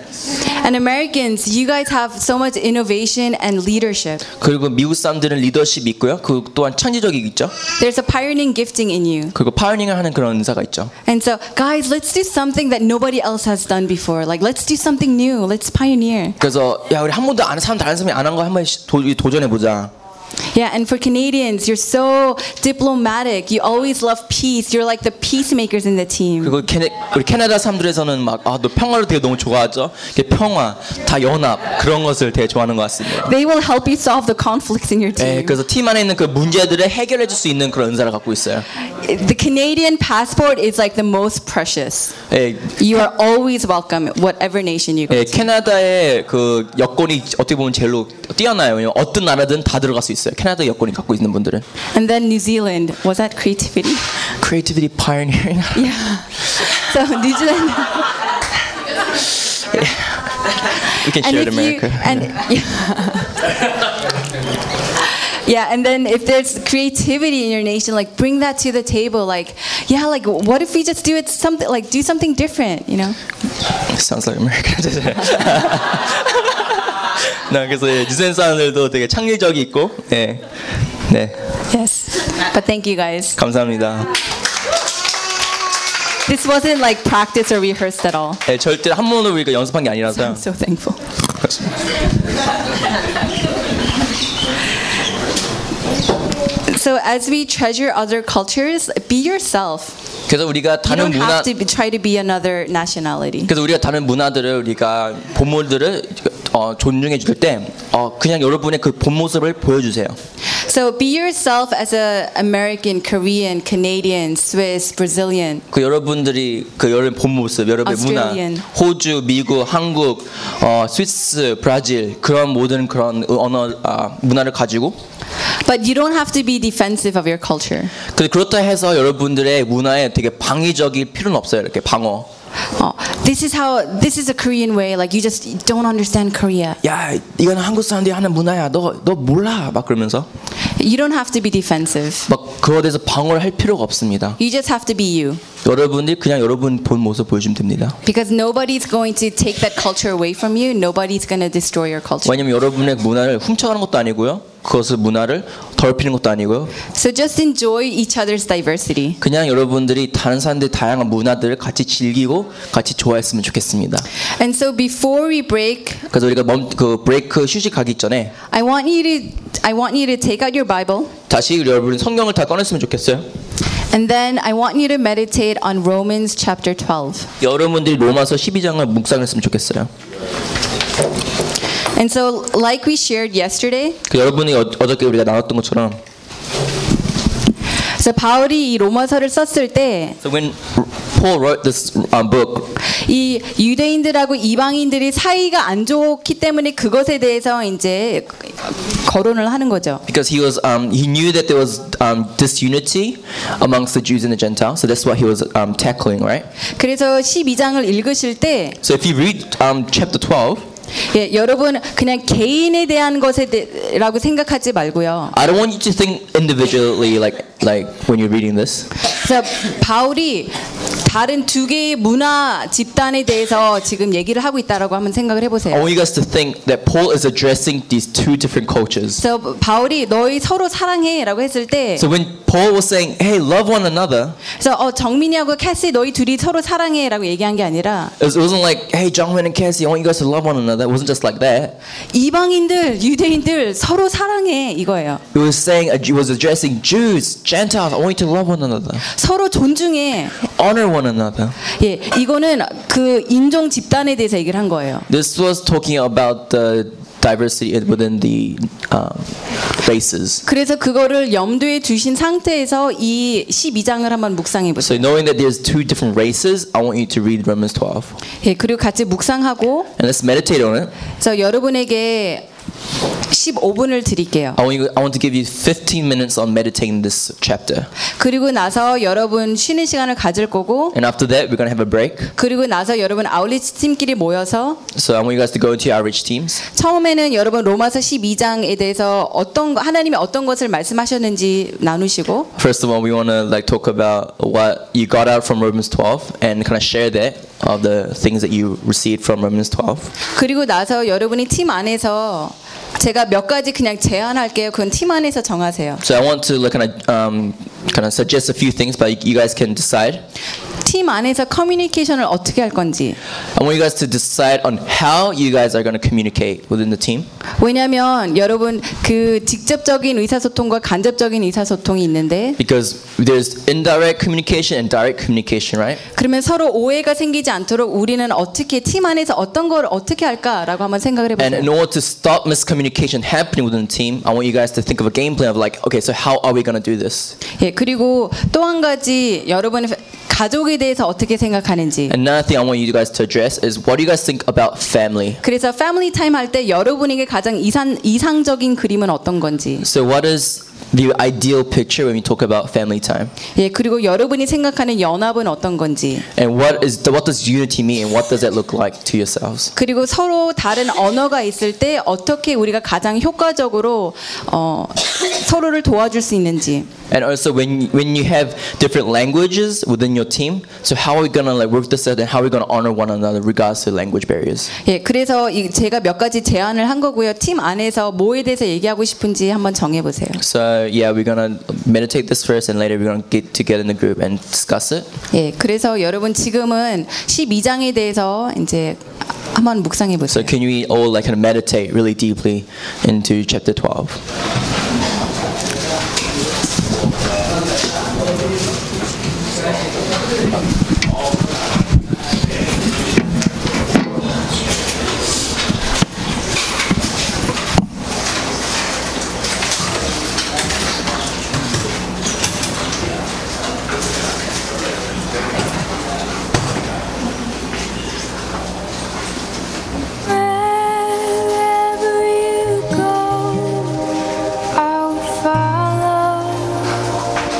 Speaker 3: And Americans, you guys have so much innovation and leadership.
Speaker 2: 그리고 미국 사람들은 리더십이 있고요. 그 또한 창의적이 있죠.
Speaker 3: There's a pioneering gifting in you.
Speaker 2: 그리고 파이닝을 하는 그런 은사가 있죠.
Speaker 3: And so, guys, let's do something that nobody else has done before. Like, let's do something new. Let's pioneer.
Speaker 2: 그래서 야 우리 한 번도 안 사람 다른 사람이 안 한 거 한번 도전해 보자.
Speaker 3: Yeah, and for Canadians, you're so diplomatic. You always love peace. You're like the peacemakers in the team.
Speaker 2: 그리고 캐네, 우리 캐나다 사람들에서는 막아너 평화를 되게 너무 좋아하죠. 이게 평화, 다 연합 그런 것을 되게 좋아하는 것 같습니다.
Speaker 3: They will help you solve the conflicts in your
Speaker 2: 예,
Speaker 3: team.
Speaker 2: 그래서 팀 안에 있는 그 문제들을 해결해 줄 수 있는 그런 은사를 갖고 있어요.
Speaker 3: The Canadian passport is like the most precious.
Speaker 2: 예,
Speaker 3: You are always welcome, whatever nation you go
Speaker 2: 예,
Speaker 3: to.
Speaker 2: 캐나다의 그 여권이 어떻게 보면 제일로 뛰어나요. 왜냐면 어떤 나라든 다 들어갈 수 있어요. 캐나다 여권이 갖고 있는 분들은.
Speaker 3: And then New Zealand, was that creativity?
Speaker 2: Creativity pioneering. *laughs*
Speaker 3: Yeah. So New Zealand.
Speaker 2: We can
Speaker 3: and
Speaker 2: share it
Speaker 3: if you
Speaker 2: America.
Speaker 3: and *laughs* yeah and then if there's creativity in your nation like bring that to the table like yeah like what if we just do it something like do something different you know
Speaker 2: Sounds like America. 나 *laughs* 그래서 예, 뉴질랜드 사람들도 되게 창의적이 있고, 예, 네,
Speaker 3: yes but thank you guys
Speaker 2: 감사합니다.
Speaker 3: this wasn't like practice or rehearsed at all
Speaker 2: 예, 절대 한 번도 우리가 연습한 게 아니라서요.
Speaker 3: i'm so thankful so as we treasure other cultures be yourself
Speaker 2: 그래서 우리가
Speaker 3: you
Speaker 2: 다른
Speaker 3: don't
Speaker 2: 문화,
Speaker 3: have to be, try to be another nationality
Speaker 2: 그래서 우리가 다른 문화들을 우리가 본모들을 어, 존중해 줄 때, 어, 그냥 여러분의 그 본 모습을 보여주세요.
Speaker 3: So be yourself as a American, Korean, Canadian, Swiss, Brazilian.
Speaker 2: 그 여러분들이 그 여러분 본 모습, 여러분의 문화,
Speaker 3: Australian.
Speaker 2: 호주, 미국, 한국, 어, 스위스, 브라질 그런 모든 그런 언어 아, 문화를 가지고
Speaker 3: But you don't have to be defensive of your culture.
Speaker 2: 그 그렇다 해서 여러분들의 문화에 되게 방위적일 필요는 없어요. 이렇게 방어.
Speaker 3: Oh, this is how this is a Korean way. Like you just don't understand Korea.
Speaker 2: 야, 이건 한국 사람들이 하는 문화야. 너 너 몰라. 막 그러면서
Speaker 3: You don't have to be defensive.
Speaker 2: 막 그거에 대해서 방어를 할 필요가 없습니다.
Speaker 3: You just have to be you.
Speaker 2: 여러분들이 그냥 여러분 본 모습 보여주면 됩니다.
Speaker 3: Because nobody's going to take that culture away from you. Nobody's going to destroy your culture.
Speaker 2: 왜냐면 여러분의 문화를 훔쳐가는 것도 아니고요. 그것을 문화를 더럽히는 것도 아니고요.
Speaker 3: So just enjoy each other's diversity.
Speaker 2: 그냥 여러분들이 다른 사람들 다양한 문화들을 같이 즐기고 같이 좋아했으면 좋겠습니다.
Speaker 3: And so before we break,
Speaker 2: 그래서 우리가 멈, 그 브레이크 휴식하기 전에
Speaker 3: I want you to I want you to take out your Bible
Speaker 2: 다시 여러분 성경을 다 꺼냈으면 좋겠어요.
Speaker 3: And then I want you to meditate on Romans chapter 12.
Speaker 2: 여러분들이 로마서 12장을 묵상했으면 좋겠어요.
Speaker 3: And so, like we shared yesterday,
Speaker 2: 그 여러분이 어, 어저께 우리가 나눴던 것처럼
Speaker 3: so 바울이 이 로마서를 썼을 때,
Speaker 2: So when Paul wrote this um, book,
Speaker 3: 이 유대인들하고 이방인들이 사이가 안 좋기 때문에 그것에 대해서 이제 거론을 하는 거죠.
Speaker 2: because he was um, he knew that there was um, disunity amongst the Jews and the Gentiles, so that's what he was um, tackling, right?
Speaker 3: 그래서 12장을 읽으실 때,
Speaker 2: So if you read um, chapter 12,
Speaker 3: 예, 여러분 그냥 개인에 대한 것에 대라고 생각하지 말고요.
Speaker 2: I don't want you to think individually, like like when you're reading this.
Speaker 3: 그래서 바울이 다른 두 개의 문화 집단에 대해서 지금 얘기를 하고 있다라고 한번 생각을
Speaker 2: I
Speaker 3: 해보세요.
Speaker 2: want you guys to think that Paul is addressing these two different cultures.
Speaker 3: 그래서 바울이 너희 서로 사랑해라고 했을 때,
Speaker 2: So when Paul was saying, "Hey, love one another,"
Speaker 3: 그래서 어, 정민이하고 캐시 너희 둘이 서로 사랑해라고 얘기한 게 아니라
Speaker 2: it was- it wasn't like, "Hey, Jongmin and Cassie, I want you guys to love one another." It wasn't just like that.
Speaker 3: 이방인들, 유대인들 서로 사랑해 이거예요.
Speaker 2: It was saying, it was addressing Jews, Gentiles. I want you to love one another,
Speaker 3: 서로 존중해.
Speaker 2: honor one another.
Speaker 3: 예, 이거는 그 인종 집단에 대해서 얘기를 한 거예요.
Speaker 2: This was talking about the diversity within the um, races.
Speaker 3: 그래서 그거를 염두에 두신 상태에서 이 12장을 한번 묵상해
Speaker 2: So
Speaker 3: 보세요.
Speaker 2: knowing that there's two different races, I want you to read Romans 12
Speaker 3: 예, 그리고 같이 묵상하고
Speaker 2: and let's meditate on it.
Speaker 3: 저 여러분에게 15분을 드릴게요.
Speaker 2: I want, to give you 15 minutes on meditating this chapter.
Speaker 3: 그리고 나서 여러분 쉬는 시간을 가질 거고
Speaker 2: And after that, we're going to have a break.
Speaker 3: 그리고 나서 여러분 아울리치 팀끼리 모여서
Speaker 2: So I want you guys to go into your outreach teams.
Speaker 3: 처음에는 여러분 로마서 12장에 대해서 어떤 거- 하나님이 어떤 것을 말씀하셨는지 나누시고
Speaker 2: First of all, we want to like talk about what you got out from Romans 12 and kind of share that of the things that you received from Romans 12.
Speaker 3: 그리고 나서 여러분이 팀 안에서 제가 몇 가지 그냥 제안할게요. 그건 팀 안에서 정하세요.
Speaker 2: So I want to kind of um, kind of suggest a few things, but you guys can decide.
Speaker 3: 팀 안에서 커뮤니케이션을 어떻게 할 건지.
Speaker 2: I want you guys to decide on how you guys are going to communicate within the team.
Speaker 3: 왜냐하면 여러분 그 직접적인 의사소통과 간접적인 의사소통이 있는데
Speaker 2: Because there's indirect communication and direct communication, right?
Speaker 3: 그러면 서로 오해가 생기지 않도록 우리는 어떻게 팀 안에서 어떤 걸 어떻게 할까라고 한번 생각을
Speaker 2: And in
Speaker 3: 해보세요.
Speaker 2: order to stop miscommunication happening within the team, I want you guys to think of a game plan of like, okay, so how are we going to do this?
Speaker 3: 예, 그리고 또 한 가지 여러분의 가족에 대해서 어떻게 생각하는지.
Speaker 2: Another thing I want you guys to address is what do you guys think about family?
Speaker 3: 그래서 패밀리 타임 할때 여러분에게 가장 이상, 이상적인 그림은 어떤 건지.
Speaker 2: So what is the ideal picture when we talk about family time?
Speaker 3: 예, 그리고 여러분이 생각하는 연합은 어떤 건지.
Speaker 2: And what is what does unity mean and what does that look like to yourselves?
Speaker 3: 그리고 서로 다른 언어가 있을 때 어떻게 우리가 가장 효과적으로 어, 서로를 도와줄 수 있는지.
Speaker 2: And also when when you have different languages within your team, so how are we gonna like work this out and how are we gonna honor one another regardless of language barriers?
Speaker 3: 예, 그래서 이 제가 몇 가지 제안을 한 거고요. 팀 안에서 뭐에 대해서 얘기하고 싶은지 한번 정해 보세요.
Speaker 2: So yeah, we're gonna meditate this first and later we're gonna get together in the group and discuss it.
Speaker 3: 예, 그래서 여러분 지금은 12장에 대해서 이제 한번 묵상해
Speaker 2: So
Speaker 3: 보세요.
Speaker 2: can we all like kind of meditate really deeply into chapter 12?